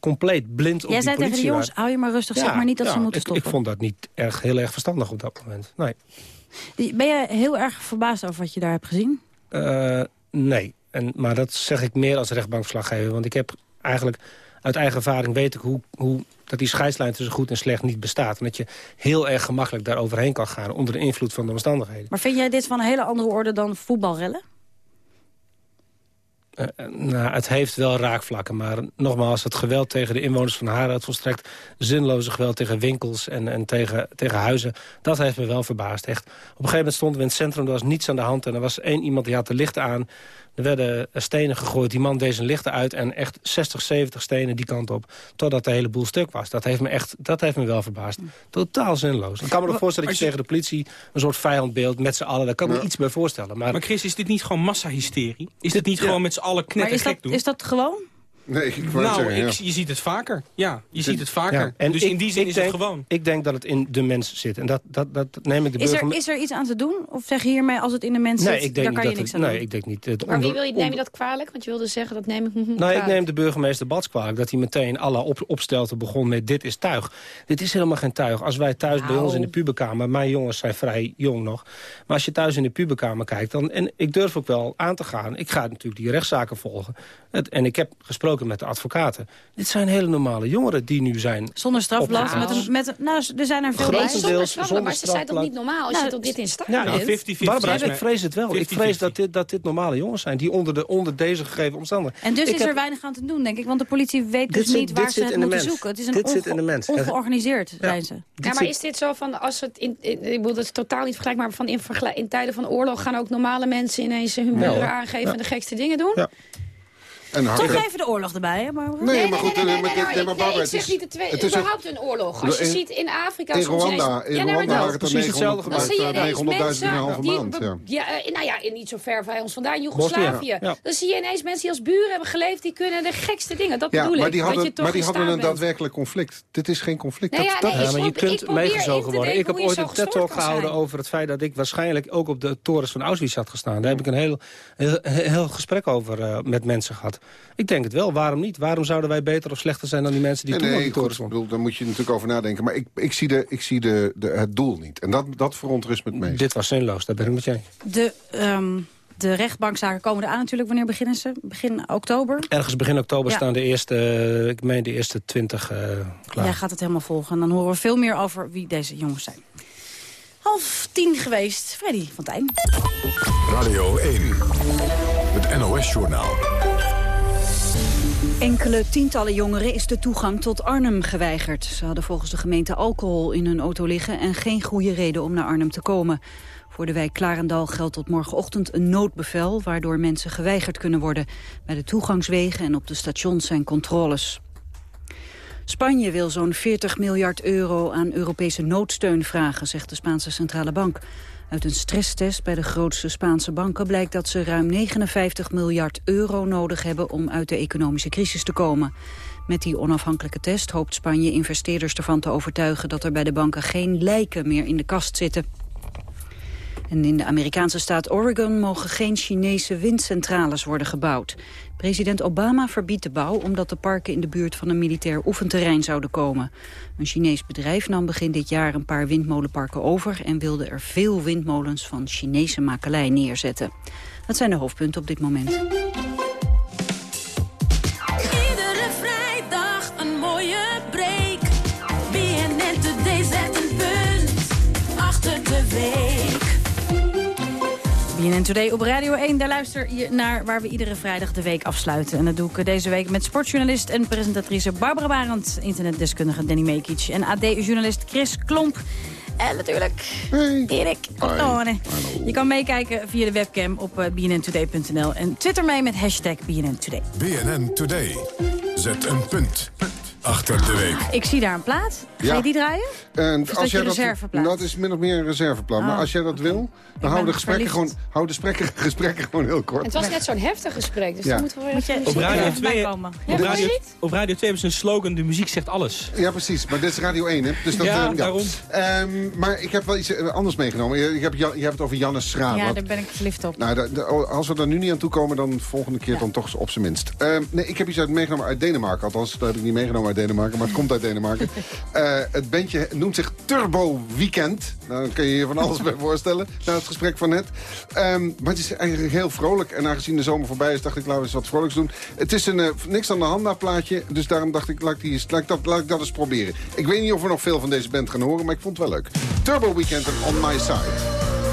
compleet blind op Jij die zei tegen politie de jongens, waren. hou je maar rustig, Ja, zeg maar niet dat ja, ze moeten ik, stoppen. Ik vond dat niet erg, heel erg verstandig op dat moment. Nee. Ben jij heel erg verbaasd over wat je daar hebt gezien? Eh, nee, en, maar dat zeg ik meer als rechtbankverslaggever. Want ik heb eigenlijk uit eigen ervaring weet ik hoe, hoe dat die scheidslijn tussen goed en slecht niet bestaat. En dat je heel erg gemakkelijk daar overheen kan gaan onder de invloed van de omstandigheden. Maar vind jij dit van een hele andere orde dan voetbalrellen? Eh, eh, nou, het heeft wel raakvlakken, maar nogmaals, het geweld tegen de inwoners van Haren... het volstrekt zinloze geweld tegen winkels en, en tegen, tegen huizen... dat heeft me wel verbaasd, echt. Op een gegeven moment stonden we in het centrum, er was niets aan de hand... en er was één iemand die had de lichten aan. Er werden stenen gegooid, die man deed zijn lichten uit... en echt 60, 70 stenen die kant op, totdat de hele boel stuk was. Dat heeft me, echt, dat heeft me wel verbaasd. Totaal zinloos. Ik kan me nog voorstellen dat je tegen de politie... een soort vijandbeeld met z'n allen, daar kan ik me iets bij voorstellen. Maar, Maar Chris, is dit niet gewoon massahysterie? Is dit niet gewoon met z'n allen knettergek dat, doen? is dat gewoon? Nee, ik wou Nou, zeggen, ja. ik, je ziet het vaker. Ja, je ziet het vaker. Ja, en dus ik- in die zin is denk, het gewoon. Ik denk dat het in de mens zit. En dat, dat, dat neem ik de Is er, is er iets aan te doen? Of zeg je hiermee, als het in de mens Nee, zit, ik denk daar kan niet je niks het- aan nee, doen? ik denk niet. Het Maar wie wil je, neem je dat kwalijk? Want je wilde zeggen, dat neem ik *laughs* Nou, ik neem de burgemeester Bats kwalijk dat hij meteen alle op, opstelten begon met dit is tuig. Dit is helemaal geen tuig. Als wij thuis bij Nou. ons in de puberkamer, mijn jongens zijn vrij jong nog, maar als je thuis in de puberkamer kijkt, dan, en ik durf ook wel aan te gaan, ik ga natuurlijk die rechtszaken volgen. Het, en ik heb gesproken met de advocaten. Dit zijn hele normale jongeren die nu zijn Zonder strafblad. Met een, met een, nou, er zijn er veel Nee, Grotendeels zonder strafblad, zonder maar ze zijn toch niet normaal als Nou, je tot dit in staat Ja, bent? 50-50. Barbara, ik vrees het wel. Ik vrees dat dit, dat dit normale jongens zijn die onder, de, onder deze gegeven omstandigheden... En dus Ik is heb- er weinig aan te doen, denk ik. Want de politie weet dus niet waar ze het moeten mens. zoeken. Het is een Dit zit in de mens. ongeorganiseerd, zijn ze. Ja, maar is dit zo van, als het in, in- ik bedoel, dat is totaal niet vergelijkbaar, maar van in, tijden van oorlog gaan ook normale mensen ineens hun Ja, buren aangeven en de gekste dingen doen? Ja. En Toch hakken- even de oorlog erbij, hè? Maar... Nee, maar goed, Nee, nee, eh, maar nee, nee, Barbara, ik het zeg is- niet de twee, het is überhaupt een oorlog. Als je In- ziet in Afrika In Rwanda, in Rwanda waren het er precies hetzelfde 900 Dan zie je ineens 900.000 in een halve die, maand. Ja. ja, eh, nou ja, niet zo ver bij ons vandaan, Joegoslavië. Dan zie je ineens mensen die als buren hebben geleefd, die kunnen de gekste dingen. Dat Ja, bedoel maar ik. die hadden, toch maar die in hadden een daadwerkelijk conflict. Dit is geen conflict. Nee, dat, maar je kunt meegezogen te worden. Ik heb ooit een TED gestoord Talk kan gehouden over het feit dat ik waarschijnlijk ook op de torens van Auschwitz had gestaan. Daar heb ik een heel, heel, heel gesprek over eh, met mensen gehad. Ik denk het wel. Waarom niet? Waarom zouden wij beter of slechter zijn dan die mensen die Nee, toen nee, die torens goed, bedoel, daar moet je natuurlijk over nadenken. Maar ik, ik zie, de, ik zie de, de, het doel niet. En dat, dat verontrust me het meest. Dit was zinloos, daar ben ik met eens. De, ehm, de rechtbankzaken komen eraan natuurlijk. Wanneer beginnen ze? Begin oktober? Ergens begin oktober Ja. staan de eerste, eh, ik meen de eerste twintig eh, klaar. Jij gaat het helemaal volgen. En dan horen we veel meer over wie deze jongens zijn. Half tien geweest. Freddy van Tijn. Radio 1. Het NOS-journaal. Enkele tientallen jongeren is de toegang tot Arnhem geweigerd. Ze hadden volgens de gemeente alcohol in hun auto liggen... en geen goede reden om naar Arnhem te komen. Voor de wijk Klarendal geldt tot morgenochtend een noodbevel... waardoor mensen geweigerd kunnen worden. Bij de toegangswegen en op de stations zijn controles. Spanje wil zo'n 40 miljard euro aan Europese noodsteun vragen, zegt de Spaanse Centrale Bank. Uit een stresstest bij de grootste Spaanse banken blijkt dat ze ruim 59 miljard euro nodig hebben om uit de economische crisis te komen. Met die onafhankelijke test hoopt Spanje investeerders ervan te overtuigen dat er bij de banken geen lijken meer in de kast zitten. En in de Amerikaanse staat Oregon mogen geen Chinese windcentrales worden gebouwd. President Obama verbiedt de bouw omdat de parken in de buurt van een militair oefenterrein zouden komen. Een Chinees bedrijf nam begin dit jaar een paar windmolenparken over... en wilde er veel windmolens van Chinese makelij neerzetten. Dat zijn de hoofdpunten op dit moment. BNN Today op Radio 1. Daar luister je naar waar we iedere vrijdag de week afsluiten. En dat doe ik deze week met sportjournalist en presentatrice Barbara Barend... internetdeskundige Danny Mekic en AD-journalist Chris Klomp... En natuurlijk Erik Cortone. Je kan meekijken via de webcam op eh, bnntoday.nl. En twitter mee met hashtag BNN Today. BNN Today. Zet een punt achter de week. Ik zie daar een plaat. Ga Ja. je die draaien? En Of is dat je reserveplaat? dat is min of meer een reserveplaat. Maar Oh, als jij dat wil, dan houden de gesprekken gewoon, houden de gesprekken, *laughs* gesprekken gewoon heel kort. Het was net zo'n heftig gesprek, dus Ja. dan moeten we Moet je-. Op Radio, Ja, 2, bijkomen. op, Radio, op Radio 2 hebben ze een slogan, de muziek zegt alles. Ja, precies. Maar dit is Radio 1, hè? Dus dat, Ja, eh, daarom. Ehm, maar ik heb wel iets eh, anders meegenomen. Je, je, hebt, Jan- je hebt het over Jannes Schraat. Ja, Wat- daar ben ik verliefd op. Nou, de- de- als we er nu niet aan toe komen, dan volgende keer dan toch op zijn minst. Ehm, nee, ik heb iets uit meegenomen uit Denemarken. Althans, dat heb ik niet meegenomen uit Denemarken, maar het komt uit Denemarken. *laughs* Eh, het bandje noemt zich Turbo Weekend. Nou, dan kun je je van alles bij *laughs* voorstellen, na het gesprek van net. Ehm, maar het is eigenlijk heel vrolijk. En aangezien de zomer voorbij is, dacht ik, laten we eens wat vrolijks doen. Het is een eh, niks aan de hand plaatje. Dus daarom dacht ik, laat ik, die, eens- laat, ik dat, laat ik dat eens proberen. Ik weet niet of we nog veel van deze band gaan horen, maar ik vond het wel leuk. Turbo Weekend en On My Side.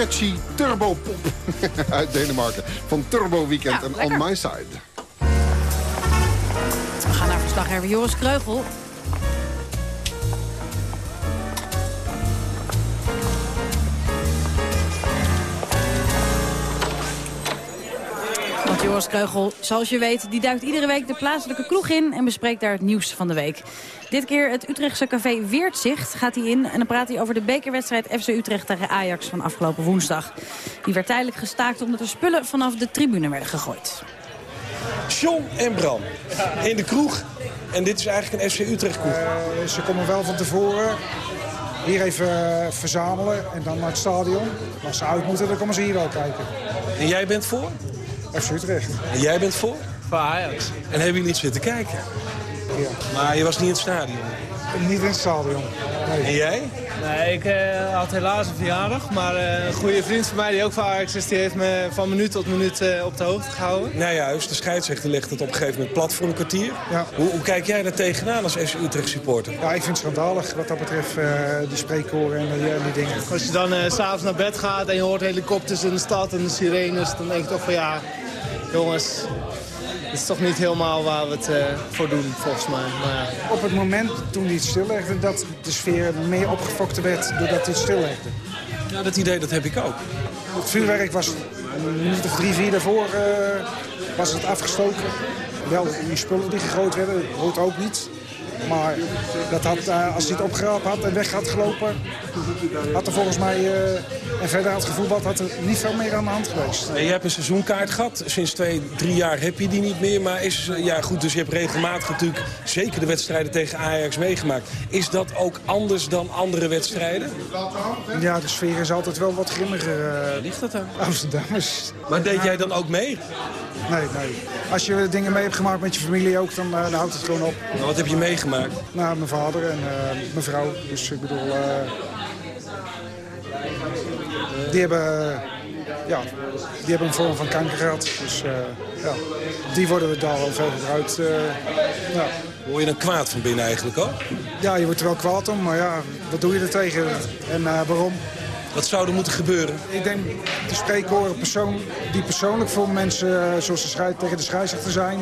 Catchy turbo pop *laughs* uit Denemarken. Van Turbo Weekend Ja, en. On My Side. We gaan naar verslaggever Joris Kreugel. Joris Kreugel, zoals je weet, die duikt iedere week de plaatselijke kroeg in... en bespreekt daar het nieuws van de week. Dit keer het Utrechtse café Weertzicht gaat hij in... en dan praat hij over de bekerwedstrijd FC Utrecht tegen Ajax van afgelopen woensdag. Die werd tijdelijk gestaakt omdat er spullen vanaf de tribune werden gegooid. John en Bram in de kroeg. En dit is eigenlijk een FC Utrecht kroeg. Eh, ze komen wel van tevoren hier even eh, verzamelen en dan naar het stadion. Als ze uit moeten, dan komen ze hier wel kijken. En jij bent voor? FC Utrecht. En jij bent voor? Voor Ajax. En hebben jullie iets zitten kijken? Ja. Maar je was niet in het stadion. Niet in het stadion. Nee. En jij? Nee, ik eh, had helaas een verjaardag, maar eh, een goede vriend van mij die ook van Ajax is, die heeft me van minuut tot minuut eh, op de hoogte gehouden. Nou juist, de scheidsrechter legt het op een gegeven moment plat voor een kwartier. Ja. Hoe, hoe kijk jij daar tegenaan als FC Utrecht supporter? Ja, ik vind het schandalig wat dat betreft, eh, die spreekkoren en die, en die dingen. Als je dan eh, s s'avonds naar bed gaat en je hoort helikopters in de stad en de sirenes, dan denk je toch van ja, jongens, dit is toch niet helemaal waar we het eh, voor doen, volgens mij. Maar ja. Op het moment toen hij het stillegde, dat de sfeer meer opgefokte werd doordat hij het stillegde. Ja, dat idee dat heb ik ook. Het vuurwerk was een minuut of drie, vier daarvoor eh, was het afgestoken. Wel, die spullen die gegooid werden, hoort ook niet. Maar dat had, eh, als hij het opgeraapt had en weg had gelopen... had er volgens mij, eh, en verder had gevoetbald, had er niet veel meer aan de hand geweest. En je hebt een seizoenkaart gehad. Sinds twee, drie jaar heb je die niet meer. Maar is, eh, ja goed, dus je hebt regelmatig natuurlijk zeker de wedstrijden tegen Ajax meegemaakt. Is dat ook anders dan andere wedstrijden? Ja, de sfeer is altijd wel wat grimmiger. eh Ligt dat dan? Amsterdammers. Maar deed jij dan ook mee? Nee, nee. Als je dingen mee hebt gemaakt met je familie ook, dan, eh, dan houdt het gewoon op. Nou, wat heb je meegemaakt? Nou, mijn vader en eh, mijn vrouw. Dus ik bedoel... eh, die hebben... ja, die hebben een vorm van kanker gehad. Dus eh, ja, die worden we daar wel verder uit. ja. Word je dan kwaad van binnen eigenlijk ook? ja, je wordt er wel kwaad om, maar ja, wat doe je er tegen? En waarom? Wat zou er moeten gebeuren? Ik denk de spreekkoren persoon, die persoonlijk voor mensen zoals scheid, tegen de scheidsrechter zijn...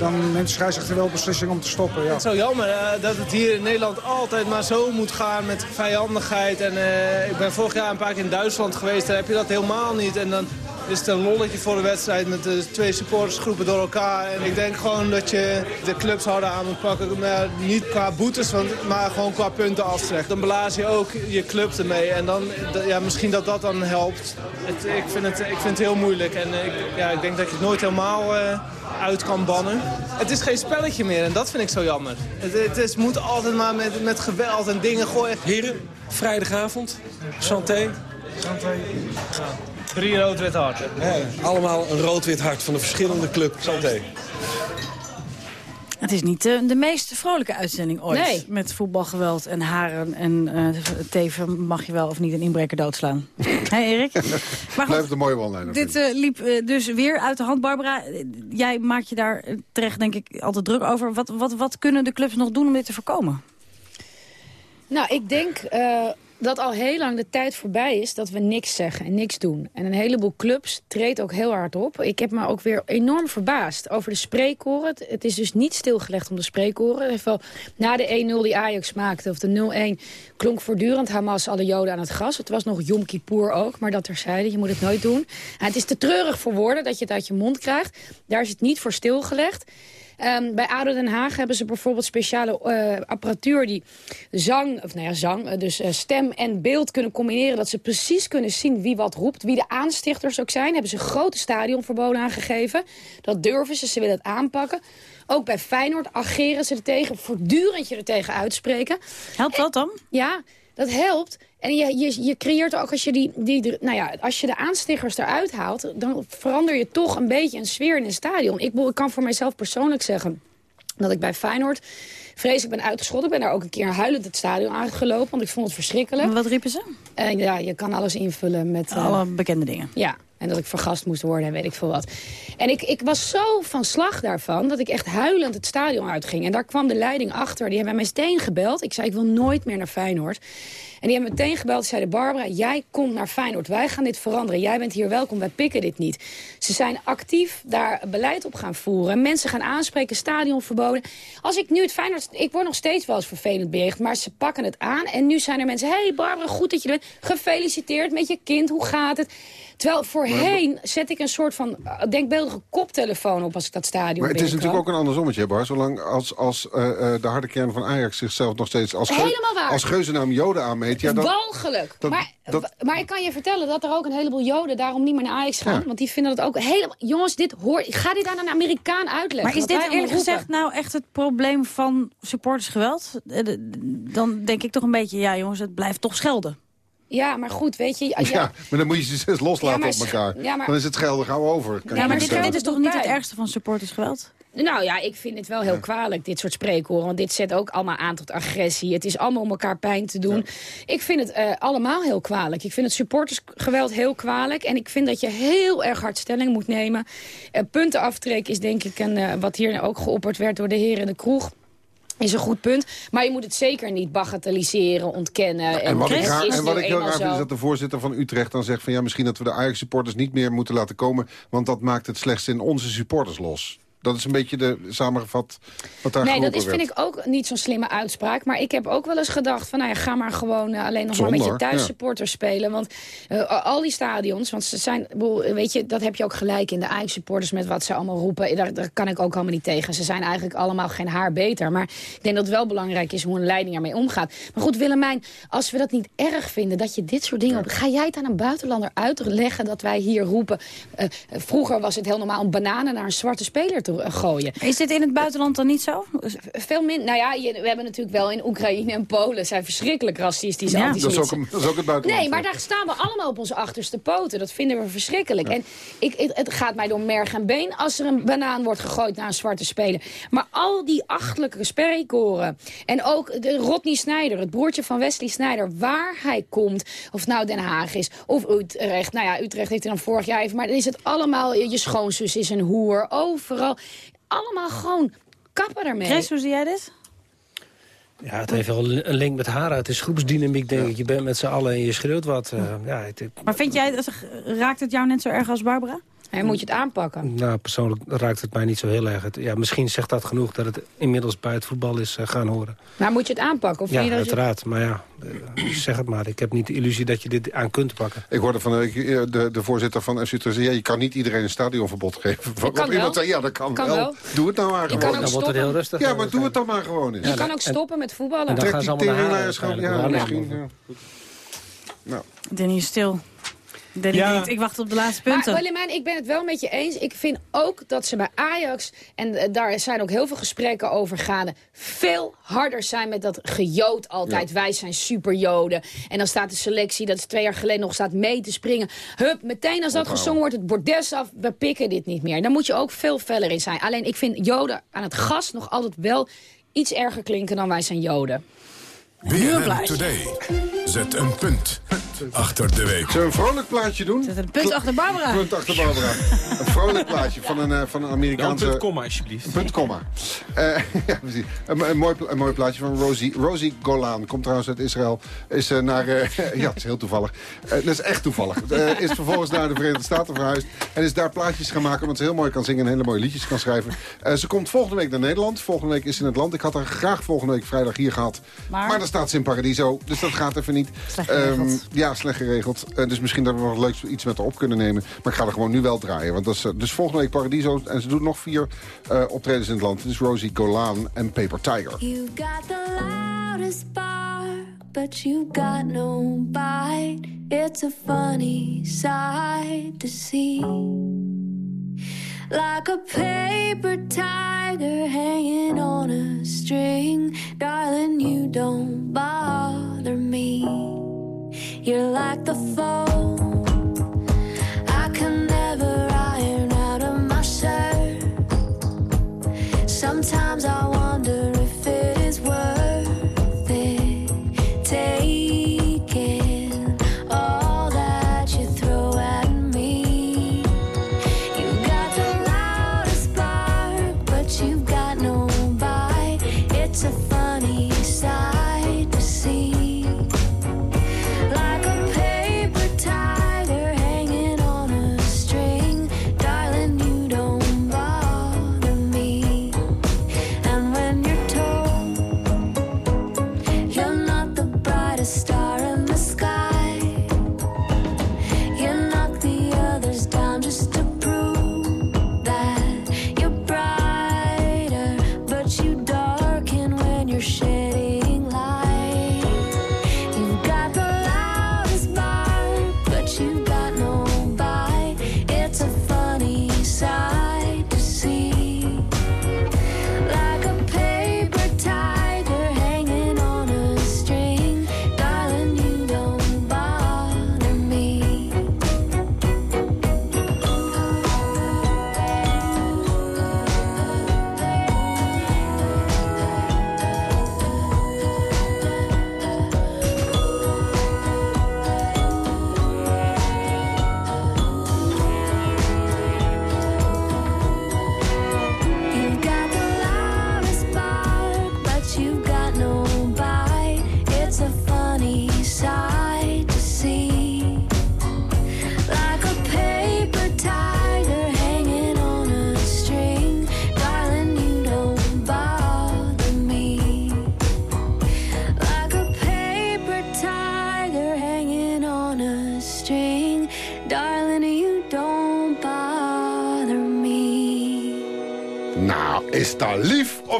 dan neemt de scheidsrechter wel beslissing om te stoppen. Ja. Het is zo jammer eh, dat het hier in Nederland altijd maar zo moet gaan met vijandigheid. En, eh, ik ben vorig jaar een paar keer in Duitsland geweest, daar heb je dat helemaal niet. En dan is het een lolletje voor de wedstrijd met de twee supportersgroepen door elkaar. En ik denk gewoon dat je de clubs harder aan moet pakken. Maar niet qua boetes, want, maar gewoon qua punten aftrek. Dan blaas je ook je club ermee. En dan, ja, misschien dat dat dan helpt. Het, ik, vind het, ik vind het heel moeilijk. En ik, ja, ik denk dat je het nooit helemaal eh, uit kan bannen. Het is geen spelletje meer en dat vind ik zo jammer. Het, het is, moet altijd maar met, met geweld en dingen gooien. Heren, vrijdagavond, santé. Drie rood-wit hart. Allemaal een rood-wit hart van de verschillende club. Santé. Het is niet eh, de meest vrolijke uitzending ooit. Nee. Met voetbalgeweld en haren en eh teven mag je wel of niet een inbreker doodslaan. *laughs* Hé Erik? Maar Blijft een mooie one-liner. dit eh, liep dus weer uit de hand. Barbara, jij maakt je daar terecht denk ik altijd druk over. Wat, wat, wat kunnen de clubs nog doen om dit te voorkomen? Nou, ik denk eh, dat al heel lang de tijd voorbij is dat we niks zeggen en niks doen. En een heleboel clubs treedt ook heel hard op. Ik heb me ook weer enorm verbaasd over de spreekkoren. Het, is dus niet stilgelegd om de spreekkoren. Na de 1-0 die Ajax maakte, of de 0-1, klonk voortdurend Hamas alle joden aan het gras. Het was nog Yom Kippur ook, maar dat terzijde. Je moet het nooit doen. En het is te treurig voor woorden dat je het uit je mond krijgt. Daar is het niet voor stilgelegd. Ehm, bij ADO Den Haag hebben ze bijvoorbeeld speciale eh, apparatuur die zang, of nou ja, zang, eh, dus eh, stem en beeld kunnen combineren. Dat ze precies kunnen zien wie wat roept, wie de aanstichters ook zijn. Hebben ze grote stadionverboden aangegeven. Dat durven ze, ze willen het aanpakken. Ook bij Feyenoord ageren ze er tegen, voortdurend je er tegen uitspreken. Helpt dat dan? Ja, dat helpt. En je, je, je creëert ook, als je, die, die, nou ja, als je de aanstichters eruit haalt... dan verander je toch een beetje een sfeer in een stadion. Ik, ik kan voor mijzelf persoonlijk zeggen dat ik bij Feyenoord vreselijk ben uitgescholden. Ik ben daar ook een keer huilend het stadion aangelopen, want ik vond het verschrikkelijk. Wat riepen ze? En ja, je kan alles invullen met... eh, Alle bekende dingen. ja, en dat ik vergast moest worden en weet ik veel wat. En ik, ik was zo van slag daarvan dat ik echt huilend het stadion uitging. En daar kwam de leiding achter. Die hebben mij meteen gebeld. Ik zei, ik wil nooit meer naar Feyenoord. En die hebben meteen gebeld. Zeiden, Barbara, jij komt naar Feyenoord. Wij gaan dit veranderen. Jij bent hier welkom. Wij pikken dit niet. Ze zijn actief daar beleid op gaan voeren. Mensen gaan aanspreken, stadion verboden. Als ik nu het Feyenoord... Ik word nog steeds wel eens vervelend bejegend, maar ze pakken het aan. En nu zijn er mensen... hey Barbara, goed dat je er bent. Gefeliciteerd met je kind. Hoe gaat het? Terwijl voorheen zet ik een soort van eh, denkbeeldige koptelefoon op als ik dat stadion Maar het is natuurlijk ook een andersommetje, hè, Bar. Zolang als, als eh, eh, de harde kern van Ajax zichzelf nog steeds als, geu- als geuzennaam Joden aanmeet... Ja, dan, Walgelijk. dat- maar, dat- maar ik kan je vertellen dat er ook een heleboel Joden daarom niet meer naar Ajax gaan. Ja. Want die vinden dat ook helemaal... Jongens, dit hoor, ik ga dit aan een Amerikaan uitleggen. Maar is dit eerlijk gezegd nou echt het probleem van supportersgeweld? Eh, Dan denk ik toch een beetje, ja jongens, het blijft toch schelden. Ja, maar goed, weet *laughs* je... ja, maar dan moet je ze eens loslaten Ja, maar- op elkaar. ja, maar- Dan is het schelden gauw over. kan Ja, maar dit, is toch niet het ergste van supportersgeweld? Nou ja, ik vind het wel heel kwalijk, dit soort spreekhoren. Want dit zet ook allemaal aan tot agressie. Het is allemaal om elkaar pijn te doen. Ik vind het eh, allemaal heel kwalijk. Ik vind het supportersgeweld heel kwalijk. En ik vind dat je heel erg hard stelling moet nemen. Eh, puntenaftrek is denk ik, een, eh, wat hier ook geopperd werd door de heren in de kroeg... Is een goed punt. Maar je moet het zeker niet bagatelliseren, ontkennen. En wat, ik, raar- en wat ik heel raar vind is dat de voorzitter van Utrecht dan zegt van... ja, misschien dat we de Ajax-supporters niet meer moeten laten komen... want dat maakt het slechts in onze supporters los. Dat is een beetje de samengevat wat daar Nee, dat is, vind ik ook niet zo'n slimme uitspraak. Maar ik heb ook wel eens gedacht van, nou ja, ga maar gewoon eh, alleen nog maar met je thuissupporters spelen. Want eh, al die stadions, want ze zijn, weet je, dat heb je ook gelijk in de Ajax-supporters met wat ze allemaal roepen. Daar, daar kan ik ook allemaal niet tegen. Ze zijn eigenlijk allemaal geen haar beter. Maar ik denk dat het wel belangrijk is hoe een leiding ermee omgaat. Maar goed, Willemijn, als we dat niet erg vinden, dat je dit soort dingen... op- Ga jij het aan een buitenlander uitleggen dat wij hier roepen... eh, vroeger was het heel normaal om bananen naar een zwarte speler te eh, gooien. Is dit in het buitenland dan niet zo? Veel minder. Nou ja, je- we hebben natuurlijk wel in Oekraïne en Polen... zijn verschrikkelijk racistisch, Ja. Dat is, ook, dat is ook het buitenland. Nee, maar daar staan we allemaal op onze achterste poten. Dat vinden we verschrikkelijk. En ik, het, het gaat mij door merg en been als er een banaan wordt gegooid naar een zwarte speler. Maar al die achtelijke spreekkoren. En ook de Rodney Snijder, het broertje van Wesley Snijder. Waar hij komt, of het nou Den Haag is, of Utrecht. Nou ja, Utrecht heeft hij dan vorig jaar even. Maar dan is het allemaal, je schoonzus is een hoer. Overal. Allemaal gewoon kappen ermee. Chris, hoe zie jij dit? Ja, het heeft wel een link met haar. Het is groepsdynamiek, denk ik. Je bent met z'n allen en je schreeuwt wat. eh, ja, het, het- Maar vind jij, dat- raakt het jou net zo erg als Barbara? En moet je het aanpakken. nou, persoonlijk raakt het mij niet zo heel erg. Het- ja, misschien zegt dat genoeg dat het inmiddels bij het voetbal is eh, gaan horen. Maar moet je het aanpakken? Of Ja, vind je dat je- uiteraard. Maar ja, eh, zeg het maar. Ik heb niet de illusie dat je dit aan kunt pakken. Ik hoorde van de, eh, de, de voorzitter van FC Utrecht zeggen... ja, je kan niet iedereen een stadionverbod geven. Waarop kan wel. iemand zei, ja, dat kan, Kan wel. wel. Doe het nou maar Je gewoon. kan ook Dan wordt het heel rustig. Ja, maar doe het dan maar gewoon eens. Je kan ook stoppen met voetballen. En dan gaan ze allemaal naar Ja, misschien. Ja. Nou, Danny is stil. Danny Ja. denkt, ik wacht op de laatste Maar punten. Willemijn, ik ben het wel met je eens. Ik vind ook dat ze bij Ajax, en eh, daar zijn ook heel veel gesprekken over gaande... veel harder zijn met dat gejood altijd. Wij zijn superjoden. En dan staat de selectie, dat is twee jaar geleden nog staat mee te springen. Hup, meteen als dat gezongen wordt, het bordes af, we pikken dit niet meer. Dan moet je ook veel feller in zijn. Alleen ik vind joden aan het gas nog altijd wel iets erger klinken dan wij zijn joden. BNN Today. Zet een punt achter de week. Zullen we een vrolijk plaatje doen? Zet een punt achter Barbara. Punt achter Barbara. een vrolijk plaatje van een, eh, van een Dan Amerikaanse... punt, komma alsjeblieft. Een punt, komma. Eh, *laughs* ja, precies. Een, een, mooi, een mooi plaatje van Rosie, Rosie Golan. Komt trouwens uit Israël. Is eh, naar... eh, *laughs* ja, het is heel toevallig. Dat is echt toevallig. Eh, is vervolgens naar de Verenigde Staten verhuisd. En is daar plaatjes gaan maken. Omdat ze heel mooi kan zingen en hele mooie liedjes kan schrijven. Eh, ze komt volgende week naar Nederland. Volgende week is ze in het land. Ik had haar graag volgende week vrijdag hier gehad. Maar? Maar, staat ze in Paradiso. Dus dat gaat even niet. Slecht geregeld. Ehm, ja, slecht geregeld. Eh, dus misschien dat we nog leuks iets met haar op kunnen nemen. Maar ik ga er gewoon nu wel draaien. Want dat is, eh, dus volgende week Paradiso. En ze doet nog vier eh, optredens in het land. Het is Rosie Golan en Paper Tiger. You got the loudest bark, but you got no bite. It's a funny sight to see. Like a paper tiger hanging on a string. Darling, you don't bother me. You're like the foam. I can never iron out of my shirt. Sometimes I wonder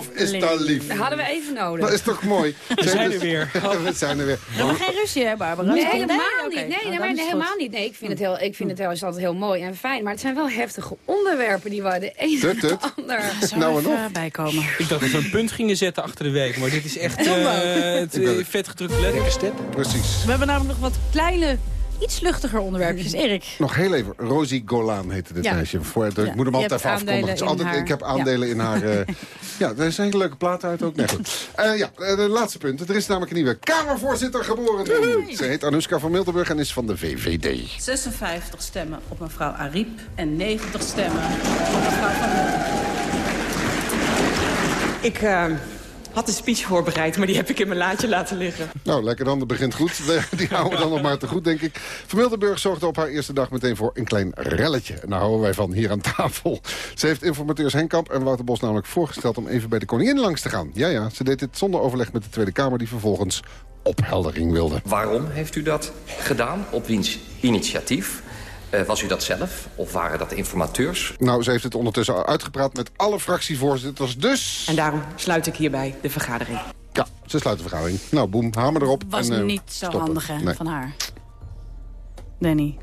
of is dat lief? Dat hadden we even nodig. Dat is toch mooi? *laughs* We zijn er weer. *laughs* we zijn er weer. We hebben geen ruzie, hè, Barbara? Nee, Oh, helemaal niet. Nee, Nou, nee, maar helemaal niet. Nee, ik vind het, heel, ik vind het juist altijd heel mooi en fijn. Maar het zijn wel heftige onderwerpen die waar de een Tut, tut. de ander... Nou en. Even bijkomen. Ik dacht dat we een punt gingen zetten achter de week. Maar dit is echt eh, het, eh, vet gedrukte letter. Precies. We hebben namelijk nog wat kleine, iets luchtiger onderwerpjes. Erik. Nog heel even. Rosie Golan heette dit Ja. meisje. Voor, ik Ja. moet hem altijd even afkondigen. Altijd, ik heb aandelen in haar... eh, *laughs* ja, er is een hele leuke plaat uit ook. Nee, goed. Eh, ja, eh, de laatste punt. Er is namelijk een nieuwe Kamervoorzitter geboren. Ze heet Anouska van Miltenburg en is van de VVD. 56 stemmen op mevrouw Ariep en 90 stemmen op mevrouw Van Miltenburg. Ik eh, had een speech voorbereid, maar die heb ik in mijn laadje laten liggen. Nou, lekker dan. Dat begint goed. *laughs* Die houden we dan nog maar te goed, denk ik. Van Miltenburg zorgde op haar eerste dag meteen voor een klein relletje. En daar houden wij van hier aan tafel. Ze heeft informateurs Henkamp en Wouter Bos namelijk voorgesteld... om even bij de koningin langs te gaan. Ja, ja, ze deed dit zonder overleg met de Tweede Kamer... die vervolgens opheldering wilde. Waarom heeft u dat gedaan? Op wiens initiatief? Eh, was u dat zelf? Of waren dat informateurs? Nou, ze heeft het ondertussen al uitgepraat met alle fractievoorzitters. Dus... En daarom sluit ik hierbij de vergadering. Ja, ze sluit de vergadering. Nou, boem, hamer erop. Was en, eh, niet zo stoppen. handig, hè, Nee. van haar. Danny.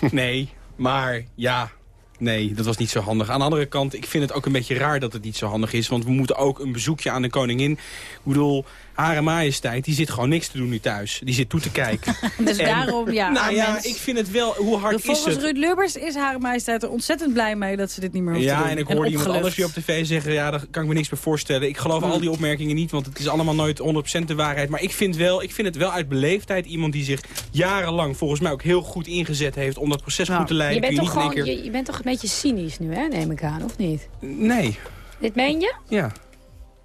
*laughs* Nee, maar ja... Nee, dat was niet zo handig. Aan de andere kant, ik vind het ook een beetje raar dat het niet zo handig is. Want we moeten ook een bezoekje aan de koningin. Ik bedoel, Hare Majesteit, die zit gewoon niks te doen nu thuis. Die zit toe te kijken. *laughs* Dus En- daarom, ja, Nou ja, mens. ik vind het wel... Hoe hard is Volgens? Ruud Lubbers is Hare Majesteit er ontzettend blij mee... dat ze dit niet meer hoeft te doen. Ja, en ik hoorde iemand anders weer op tv zeggen... ja, daar kan ik me niks bij voorstellen. Ik geloof Hmm. al die opmerkingen niet, want het is allemaal nooit 100% de waarheid. Maar ik vind, wel, ik vind het wel uit beleefdheid iemand die zich jarenlang... volgens mij ook heel goed ingezet heeft om dat proces goed te Je leiden. bent, kun toch je in gewoon, keer... je, je bent toch een beetje cynisch nu, hè, neem ik aan, of niet? Nee, Dit meen je? ja.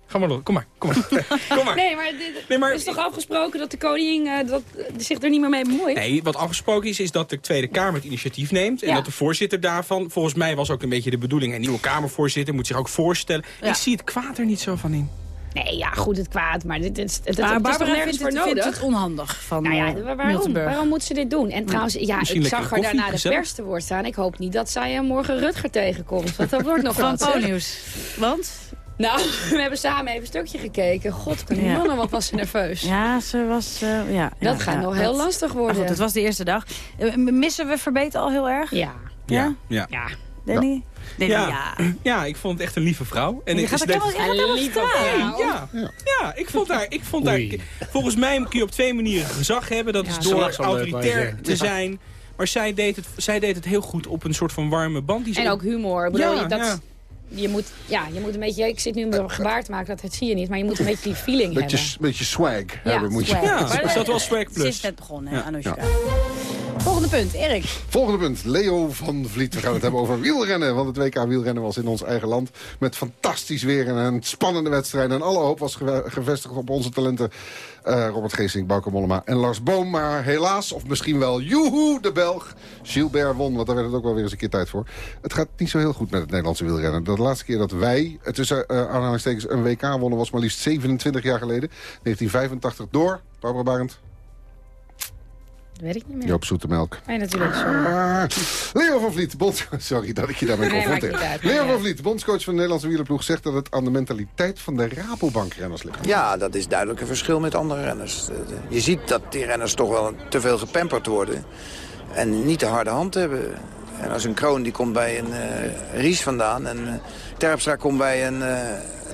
Ga maar los, kom maar, kom maar. *laughs* kom maar. Nee, maar, dit, is toch afgesproken dat de koning eh, dat, zich er niet meer mee bemoeit? Nee, wat afgesproken is, is dat de Tweede Kamer het initiatief neemt. En Ja. dat de voorzitter daarvan, volgens mij was ook een beetje de bedoeling... een nieuwe Kamervoorzitter moet zich ook voorstellen. Ik zie het kwaad er niet zo van in. Nee, ja, goed, het kwaad, maar dit, dit, dit, Maar dit is nergens vindt voor het, vindt nodig? het onhandig van Nou ja, eh, waarom? Miltenburg. Waarom moet ze dit doen? En trouwens, ja, ik zag haar daarna de pers te woord staan. Ik hoop niet dat zij morgen Rutger tegenkomt. Want dat wordt *laughs* nog Van wat. Ponius. Want? Nou, *laughs* we hebben samen even een stukje gekeken. God, Ja. mannen, wat was ze nerveus. Ja, ze was... eh, ja, Dat ja, gaat ja, nog heel lastig worden. Goed, het was de eerste dag. Eh, missen we Verbeter al heel erg? Ja. Ja? Ja. ja. Danny? Danny, Ja. ja. ik vond het echt een lieve vrouw. En Je ik- gaat er helemaal- staan. Ja, ja. ik vond daar, ik vond daar, volgens mij kun je op twee manieren gezag hebben. Dat is Ja, door leuk, autoritair zeggen. te Ja. zijn. Maar zij deed, het, zij deed het heel goed op een soort van warme band. Die ze En ook humor. Bedoel, Ja, je, dat, ja. Je, moet, ja, je moet een beetje... Ik zit nu een gebaar te maken, dat zie je niet. Maar je moet een beetje die feeling Beetje, hebben. beetje swag hebben moet je. Ja, Maar, is dat eh, wel swag plus. is net begonnen, hè, Ja. Anoushka. Ja. Volgende punt, Erik. Volgende punt, Leo van Vliet. We gaan het hebben over wielrennen. Want het WK wielrennen was in ons eigen land. Met fantastisch weer en een spannende wedstrijd. En alle hoop was gevestigd op onze talenten. eh, Robert Geesink, Bauke Mollema en Lars Boom. Maar helaas, of misschien wel joehoe, de Belg. Gilbert won, want daar werd het ook wel weer eens een keer tijd voor. Het gaat niet zo heel goed met het Nederlandse wielrennen. De laatste keer dat wij, tussen uh, aanhalingstekens, een WK wonnen... was maar liefst 27 jaar geleden. 1985 door. Barbara Barend, Dat weet ik niet meer. Joop Zoetemelk. Nee, natuurlijk. Sorry. Ah, Leo van Vliet, bond... Sorry dat ik je daarmee *laughs* confronteer. Leo van Vliet, bondscoach van de Nederlandse wielerploeg... zegt dat het aan de mentaliteit van de Rabobank-renners ligt. Ja, dat is duidelijk een verschil met andere renners. Je ziet dat die renners toch wel te veel gepamperd worden. En niet de harde hand hebben. En als een Kroon die komt bij een eh, Ries vandaan... en uh, Terpstra komt bij een, uh,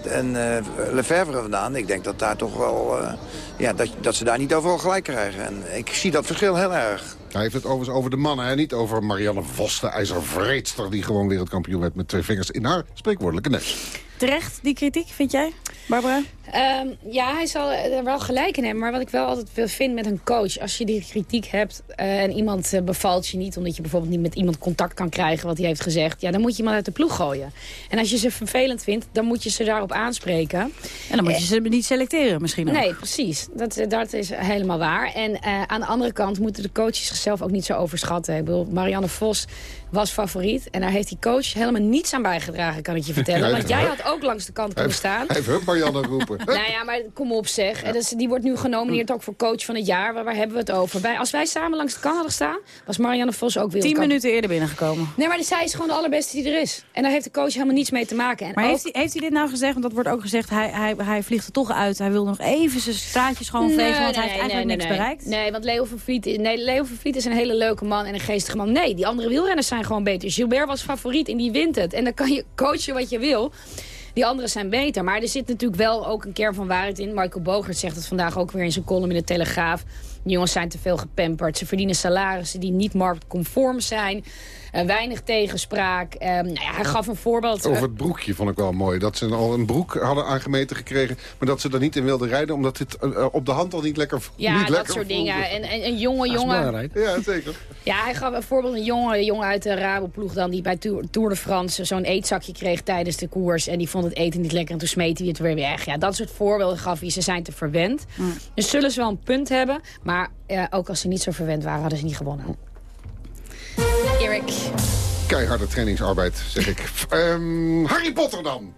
een uh, Lefebvre vandaan... ik denk dat daar toch wel... uh, ja, dat, dat ze daar niet overal gelijk krijgen. En ik zie dat verschil heel erg. Hij heeft het overigens over de mannen, hè? niet over Marianne Vos, de ijzervreedster... die gewoon wereldkampioen werd met twee vingers in haar spreekwoordelijke nek. Terecht, die kritiek, vind jij, Barbara? Um, ja, hij zal er wel gelijk in hebben. Maar wat ik wel altijd vind met een coach... als je die kritiek hebt uh, en iemand uh, bevalt je niet... omdat je bijvoorbeeld niet met iemand contact kan krijgen wat hij heeft gezegd... ja, dan moet je iemand uit de ploeg gooien. En als je ze vervelend vindt, dan moet je ze daarop aanspreken. En dan moet je ze niet selecteren misschien ook. Nee, precies. Dat, dat is helemaal waar. En uh, aan de andere kant moeten de coaches zichzelf ook niet zo overschatten. Ik bedoel, Marianne Vos was favoriet. En daar heeft die coach helemaal niets aan bijgedragen, kan ik je *laughs* vertellen. Want jij had ook langs de kant kunnen staan. Hij heeft Marianne roepen. *laughs* Nou ja, maar kom op zeg. En dus, die wordt nu genomineerd ook voor coach van het jaar. Waar, waar hebben we het over? Wij, als wij samen langs de kant hadden gestaan, was Marianne Vos ook Tien wereldkampioen. minuten eerder binnengekomen. Nee, maar zij is gewoon de allerbeste die er is. En daar heeft de coach helemaal niets mee te maken. En Maar ook- heeft hij, heeft hij dit nou gezegd? Want dat wordt ook gezegd, hij, hij, hij vliegt er toch uit. Hij wil nog even zijn straatjes gewoon vegen, want hij heeft eigenlijk niks nee. bereikt. Nee, want Leo van, Vliet, nee, Leo van Vliet is een hele leuke man en een geestige man. Nee, die andere wielrenners zijn gewoon beter. Gilbert was favoriet en die wint het. En dan kan je coachen wat je wil. Die anderen zijn beter. Maar er zit natuurlijk wel ook een kern van waarheid in. Michael Bogert zegt het vandaag ook weer in zijn column in de Telegraaf. De jongens zijn te veel gepamperd. Ze verdienen salarissen die niet marktconform zijn. Eh, weinig tegenspraak. Eh, nou ja, hij gaf een voorbeeld. Over het broekje vond ik wel mooi. Dat ze al een broek hadden aangemeten gekregen... maar dat ze er niet in wilden rijden... omdat het eh, op de hand al niet lekker Ja, niet dat lekker soort voelde. dingen. En, en een jonge jongen... Ja, zeker. Ja, hij gaf een voorbeeld. Een jongen, een jongen uit de Rabelploeg dan... die bij Tour, de France zo'n eetzakje kreeg tijdens de koers. En die vond het eten niet lekker en toen smeet hij het weer weg. Ja, dat soort voorbeelden gaf hij. Ze zijn te verwend. Dus zullen ze wel een punt hebben. Maar eh, ook als ze niet zo verwend waren, hadden ze niet gewonnen. Erik. Keiharde trainingsarbeid, zeg ik. *laughs* Ehm, Harry Potter dan.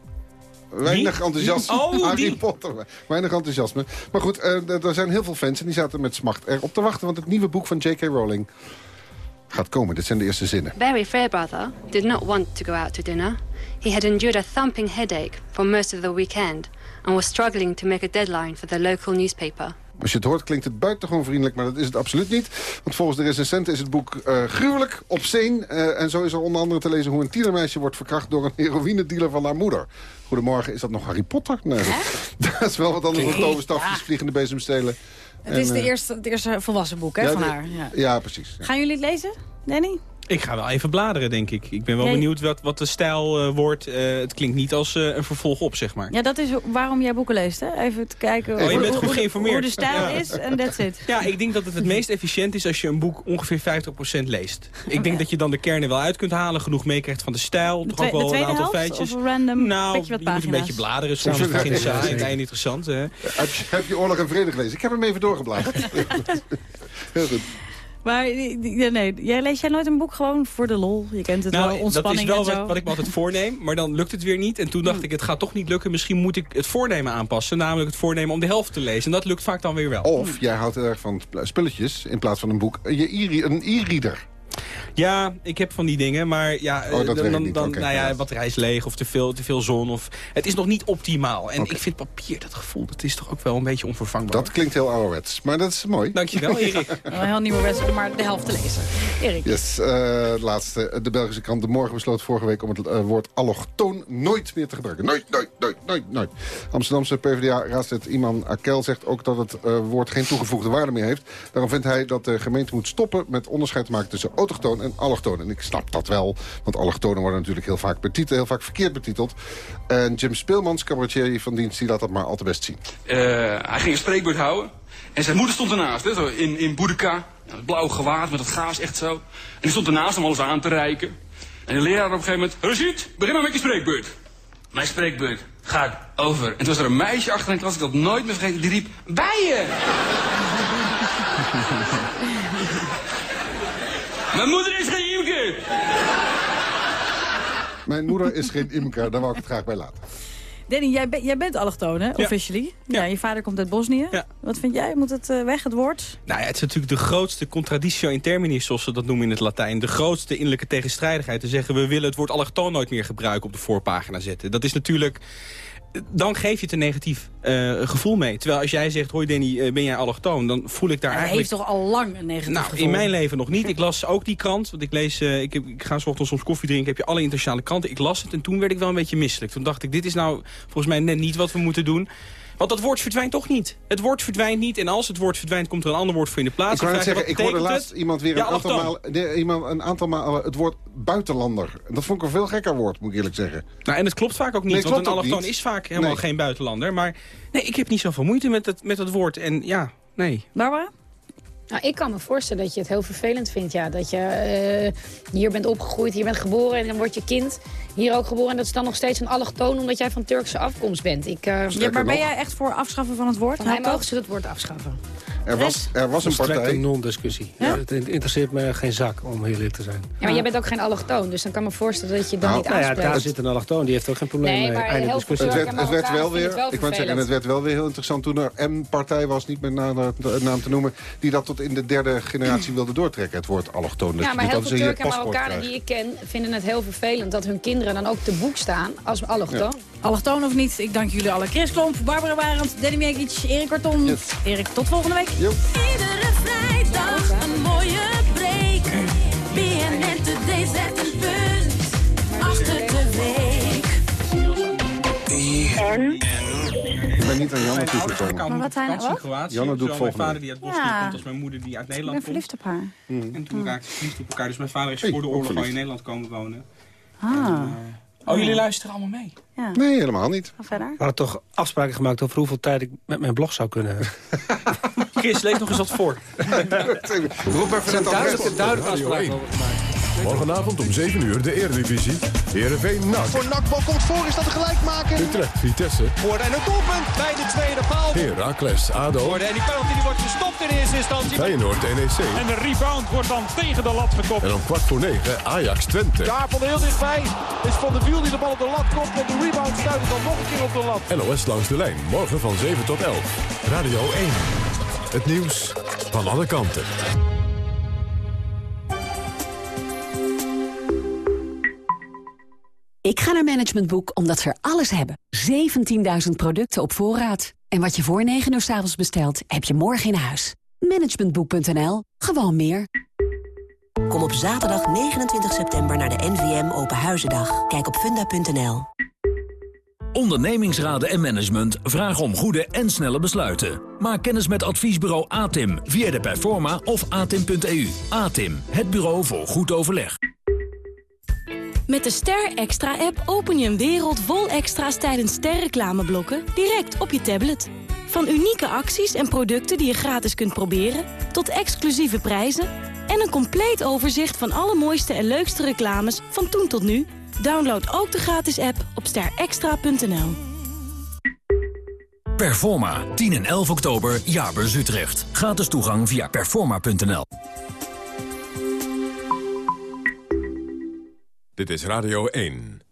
Weinig enthousiasme. Oh, die. Harry Potter. Weinig enthousiasme. Maar goed, eh, er zijn heel veel fans en die zaten met smacht erop te wachten. Want het nieuwe boek van J.K. Rowling gaat komen. Dit zijn de eerste zinnen. Barry Fairbrother did not want to go out to dinner. He had endured a thumping headache for most of the weekend and was struggling to make a deadline for the local newspaper. Als je het hoort klinkt het buitengewoon vriendelijk, maar dat is het absoluut niet. Want volgens de recensenten is het boek eh, gruwelijk, obscene. eh, en zo is er onder andere te lezen hoe een tienermeisje wordt verkracht... door een *laughs* heroïnedealer van haar moeder. Goedemorgen, is dat nog Harry Potter? Nee, *laughs* dat, is wel wat anders dan toverstafjes, vliegende bezemstelen. Het is de eh, eerste, het eerste volwassen boek hè, ja, van haar. Ja. Ja, precies. Gaan jullie het lezen, Danny? Ik ga wel even bladeren, denk ik. Ik ben wel Jij- benieuwd wat, wat de stijl eh, wordt. Eh, het klinkt niet als eh, een vervolg op, zeg maar. Ja, dat is waarom jij boeken leest, hè? Even te kijken Oh, je hoe, bent hoe- goed hoe- geïnformeerd. hoe de stijl Ja. is en that's it. Ja, ik denk dat het het meest efficiënt is als je een boek ongeveer 50% leest. Ik denk dat je dan de kern er wel uit kunt halen, genoeg meekrijgt van de stijl. De, toch twee- ook wel de tweede een aantal helft feitjes. of random? Nou, Beetje wat je moet een beetje bladeren. Soms is het begin saai, het einde interessant. Hè. Heb, je, heb je Oorlog en Vrede gelezen? Ik heb hem even doorgebladerd. *laughs* Heel goed. Maar ja, nee, jij lees jij nooit een boek gewoon voor de lol? Je kent het wel, Nou, dat is ontspanning wel wat, wat ik me altijd voorneem, maar dan lukt het weer niet. En toen dacht ik, het gaat toch niet lukken. Misschien moet ik het voornemen aanpassen. Namelijk het voornemen om de helft te lezen. En dat lukt vaak dan weer wel. Of jij houdt heel erg van spulletjes in plaats van een boek. Je e een e-reader. Ja, ik heb van die dingen, maar ja, Oh, dat eh, dan, niet. dan Oké, nou ja, helaas. batterij is leeg of te veel, te veel zon. Of, het is nog niet optimaal. En ik vind papier, dat gevoel, dat is toch ook wel een beetje onvervangbaar. Dat klinkt heel ouderwets, maar dat is mooi. Dankjewel, *laughs* Erik. Wel een heel nieuwe wedstrijd, maar de helft te lezen. Erik. Yes, eh, laatste. De Belgische krant De Morgen besloot vorige week om het eh, woord allochtoon nooit meer te gebruiken. Nooit, nooit, nooit, nooit, nooit. Amsterdamse PvdA-raadslid Iman Akel zegt ook dat het eh, woord geen toegevoegde waarde meer heeft. Daarom vindt hij dat de gemeente moet stoppen met onderscheid te maken tussen autochtoon en allochtoon. En ik snap dat wel, want allochtonen worden natuurlijk heel vaak betiteld, heel vaak verkeerd betiteld. En Jim Speelmans, cabaretier van dienst, die laat dat maar al te best zien. Eh, hij ging een spreekbeurt houden. En zijn moeder stond ernaast, hè, in, in Boedeka. Blauw gewaad met het gaas echt zo. En die stond ernaast om alles aan te reiken. En de leraar op een gegeven moment... Rashid, begin maar met je spreekbeurt. Mijn spreekbeurt gaat over. En toen was er een meisje achter in de klas, ik dat nooit meer vergeten. Die riep, bijen! Mijn moeder is geen imker! Mijn moeder is geen imker, daar wou ik het graag bij laten. Danny, jij, ben- jij bent allochtoon, hè? Officially. Ja. je vader komt uit Bosnië. Wat vind jij? Moet het eh, weg, het woord? Nou ja, het is natuurlijk de grootste contradictio in terminis, zoals ze dat noemen in het Latijn. De grootste innerlijke tegenstrijdigheid. Te zeggen, we willen het woord allochtoon nooit meer gebruiken op de voorpagina zetten. Dat is natuurlijk... Dan geef je het een negatief eh, gevoel mee. Terwijl als jij zegt, hoi Danny, eh, ben jij allochtoon? Dan voel ik daar Hij eigenlijk... heeft toch al lang een negatief Nou, gevoel? in mijn leven nog niet. Ik las ook die krant. Want ik lees, eh, ik, heb, ik ga 's ochtends soms koffie drinken. Heb je alle internationale kranten. Ik las het en toen werd ik wel een beetje misselijk. Toen dacht ik, dit is nou volgens mij net niet wat we moeten doen. Want dat woord verdwijnt toch niet. Het woord verdwijnt niet. En als het woord verdwijnt, komt er een ander woord voor in de plaats. Ik Dan zeggen, ik hoorde laatst iemand weer een Ja, aantal, maal, nee, iemand een aantal maal het woord buitenlander. En dat vond ik een veel gekker woord, moet ik eerlijk zeggen. Nou, en het klopt vaak ook niet, Nee, want een allochtoon is vaak helemaal Nee. geen buitenlander. Maar nee, ik heb niet zoveel moeite met het, met het woord. En ja, nee. Barbara? Nou, ik kan me voorstellen dat je het heel vervelend vindt. Ja, dat je eh, hier bent opgegroeid, hier bent geboren en dan wordt je kind hier ook geboren. En dat is dan nog steeds een allochtoon omdat jij van Turkse afkomst bent. Ik, eh, Ja, maar ben jij echt voor afschaffen van het woord? Van mij Helpt dat? mogen ze dat woord afschaffen. Er was, er was een partij... een non-discussie. Ja? Het interesseert me geen zak, om heel eerlijk te zijn. Ja, maar jij bent ook geen allochtoon, dus dan kan ik me voorstellen dat je dan Nou, niet Nou ja, aanspreekt. daar zit een allochtoon, die heeft ook geen probleem Nee, mee. Einde discussie. Het werd, en het werd wel weer, het ik wel zeggen, en het werd wel weer heel interessant toen er M-partij was, niet met naam, naam te noemen, die dat tot in de derde generatie wilde doortrekken, het woord allochtoon. Dus Ja, maar dat heel veel Turken en Marokkanen die ik ken... vinden het heel vervelend dat hun kinderen dan ook te boek staan als allochtoon. Allochtoon of niet, ik dank jullie allen. Chris Klomp, Barbara Barend, Danny Mekic, Erik Korton. Erik, tot volgende week. Iedere vrijdag een mooie break. BNN Today zet een punt achter de week. En? Ik ben niet aan Janne toegekomen. Maar wat zijn- wat? Janne doet Zowel mijn vader die uit Bosnië Ja. komt als mijn moeder die uit Ik Nederland ben verliefd op haar. Hmm. En toen raakten ze verliefd op elkaar. Dus mijn vader is Hey, voor de oorlog al in. Nederland komen wonen. Ah. Oh, jullie luisteren allemaal mee? Ja. Nee, helemaal niet. Verder. We hadden toch afspraken gemaakt over hoeveel tijd ik met mijn blog zou kunnen hebben. *laughs* Chris, lees nog eens wat voor. *laughs* Roep even het adres. duidelijk afspraken over gemaakt. Morgenavond om 7 uur de Eredivisie. Heerenveen NAC. Voor Nakbal komt voor, is dat de gelijkmaker? Utrecht Vitesse. Voor en een doelpunt bij de tweede paal. Heracles ADO. Worden en die penalty die wordt gestopt in eerste instantie. Feyenoord NEC. En de rebound wordt dan tegen de lat gekopt. En om kwart voor negen Ajax Twente. Daar van heel dichtbij is Van de Wiel die de bal op de lat kopt. En de rebound stuit het dan nog een keer op de lat. NOS langs de lijn. Morgen van 7 tot 11. Radio 1. Het nieuws van alle kanten. Ik ga naar Management Boek omdat ze er alles hebben. 17.000 producten op voorraad. En wat je voor 9 uur s avonds bestelt, heb je morgen in huis. Managementboek.nl. Gewoon meer. Kom op zaterdag 29 september naar de NVM Open Huizendag. Kijk op funda.nl. Ondernemingsraden en management vragen om goede en snelle besluiten. Maak kennis met adviesbureau ATIM via de Performa of atim.eu. ATIM, het bureau voor goed overleg. Met de Ster Extra-app open je een wereld vol extra's tijdens sterreclameblokken direct op je tablet. Van unieke acties en producten die je gratis kunt proberen, tot exclusieve prijzen en een compleet overzicht van alle mooiste en leukste reclames van toen tot nu. Download ook de gratis app op sterextra.nl. Performa, 10 en 11 oktober, Jaarbeurs Utrecht. Gratis toegang via performa.nl. Dit is Radio 1.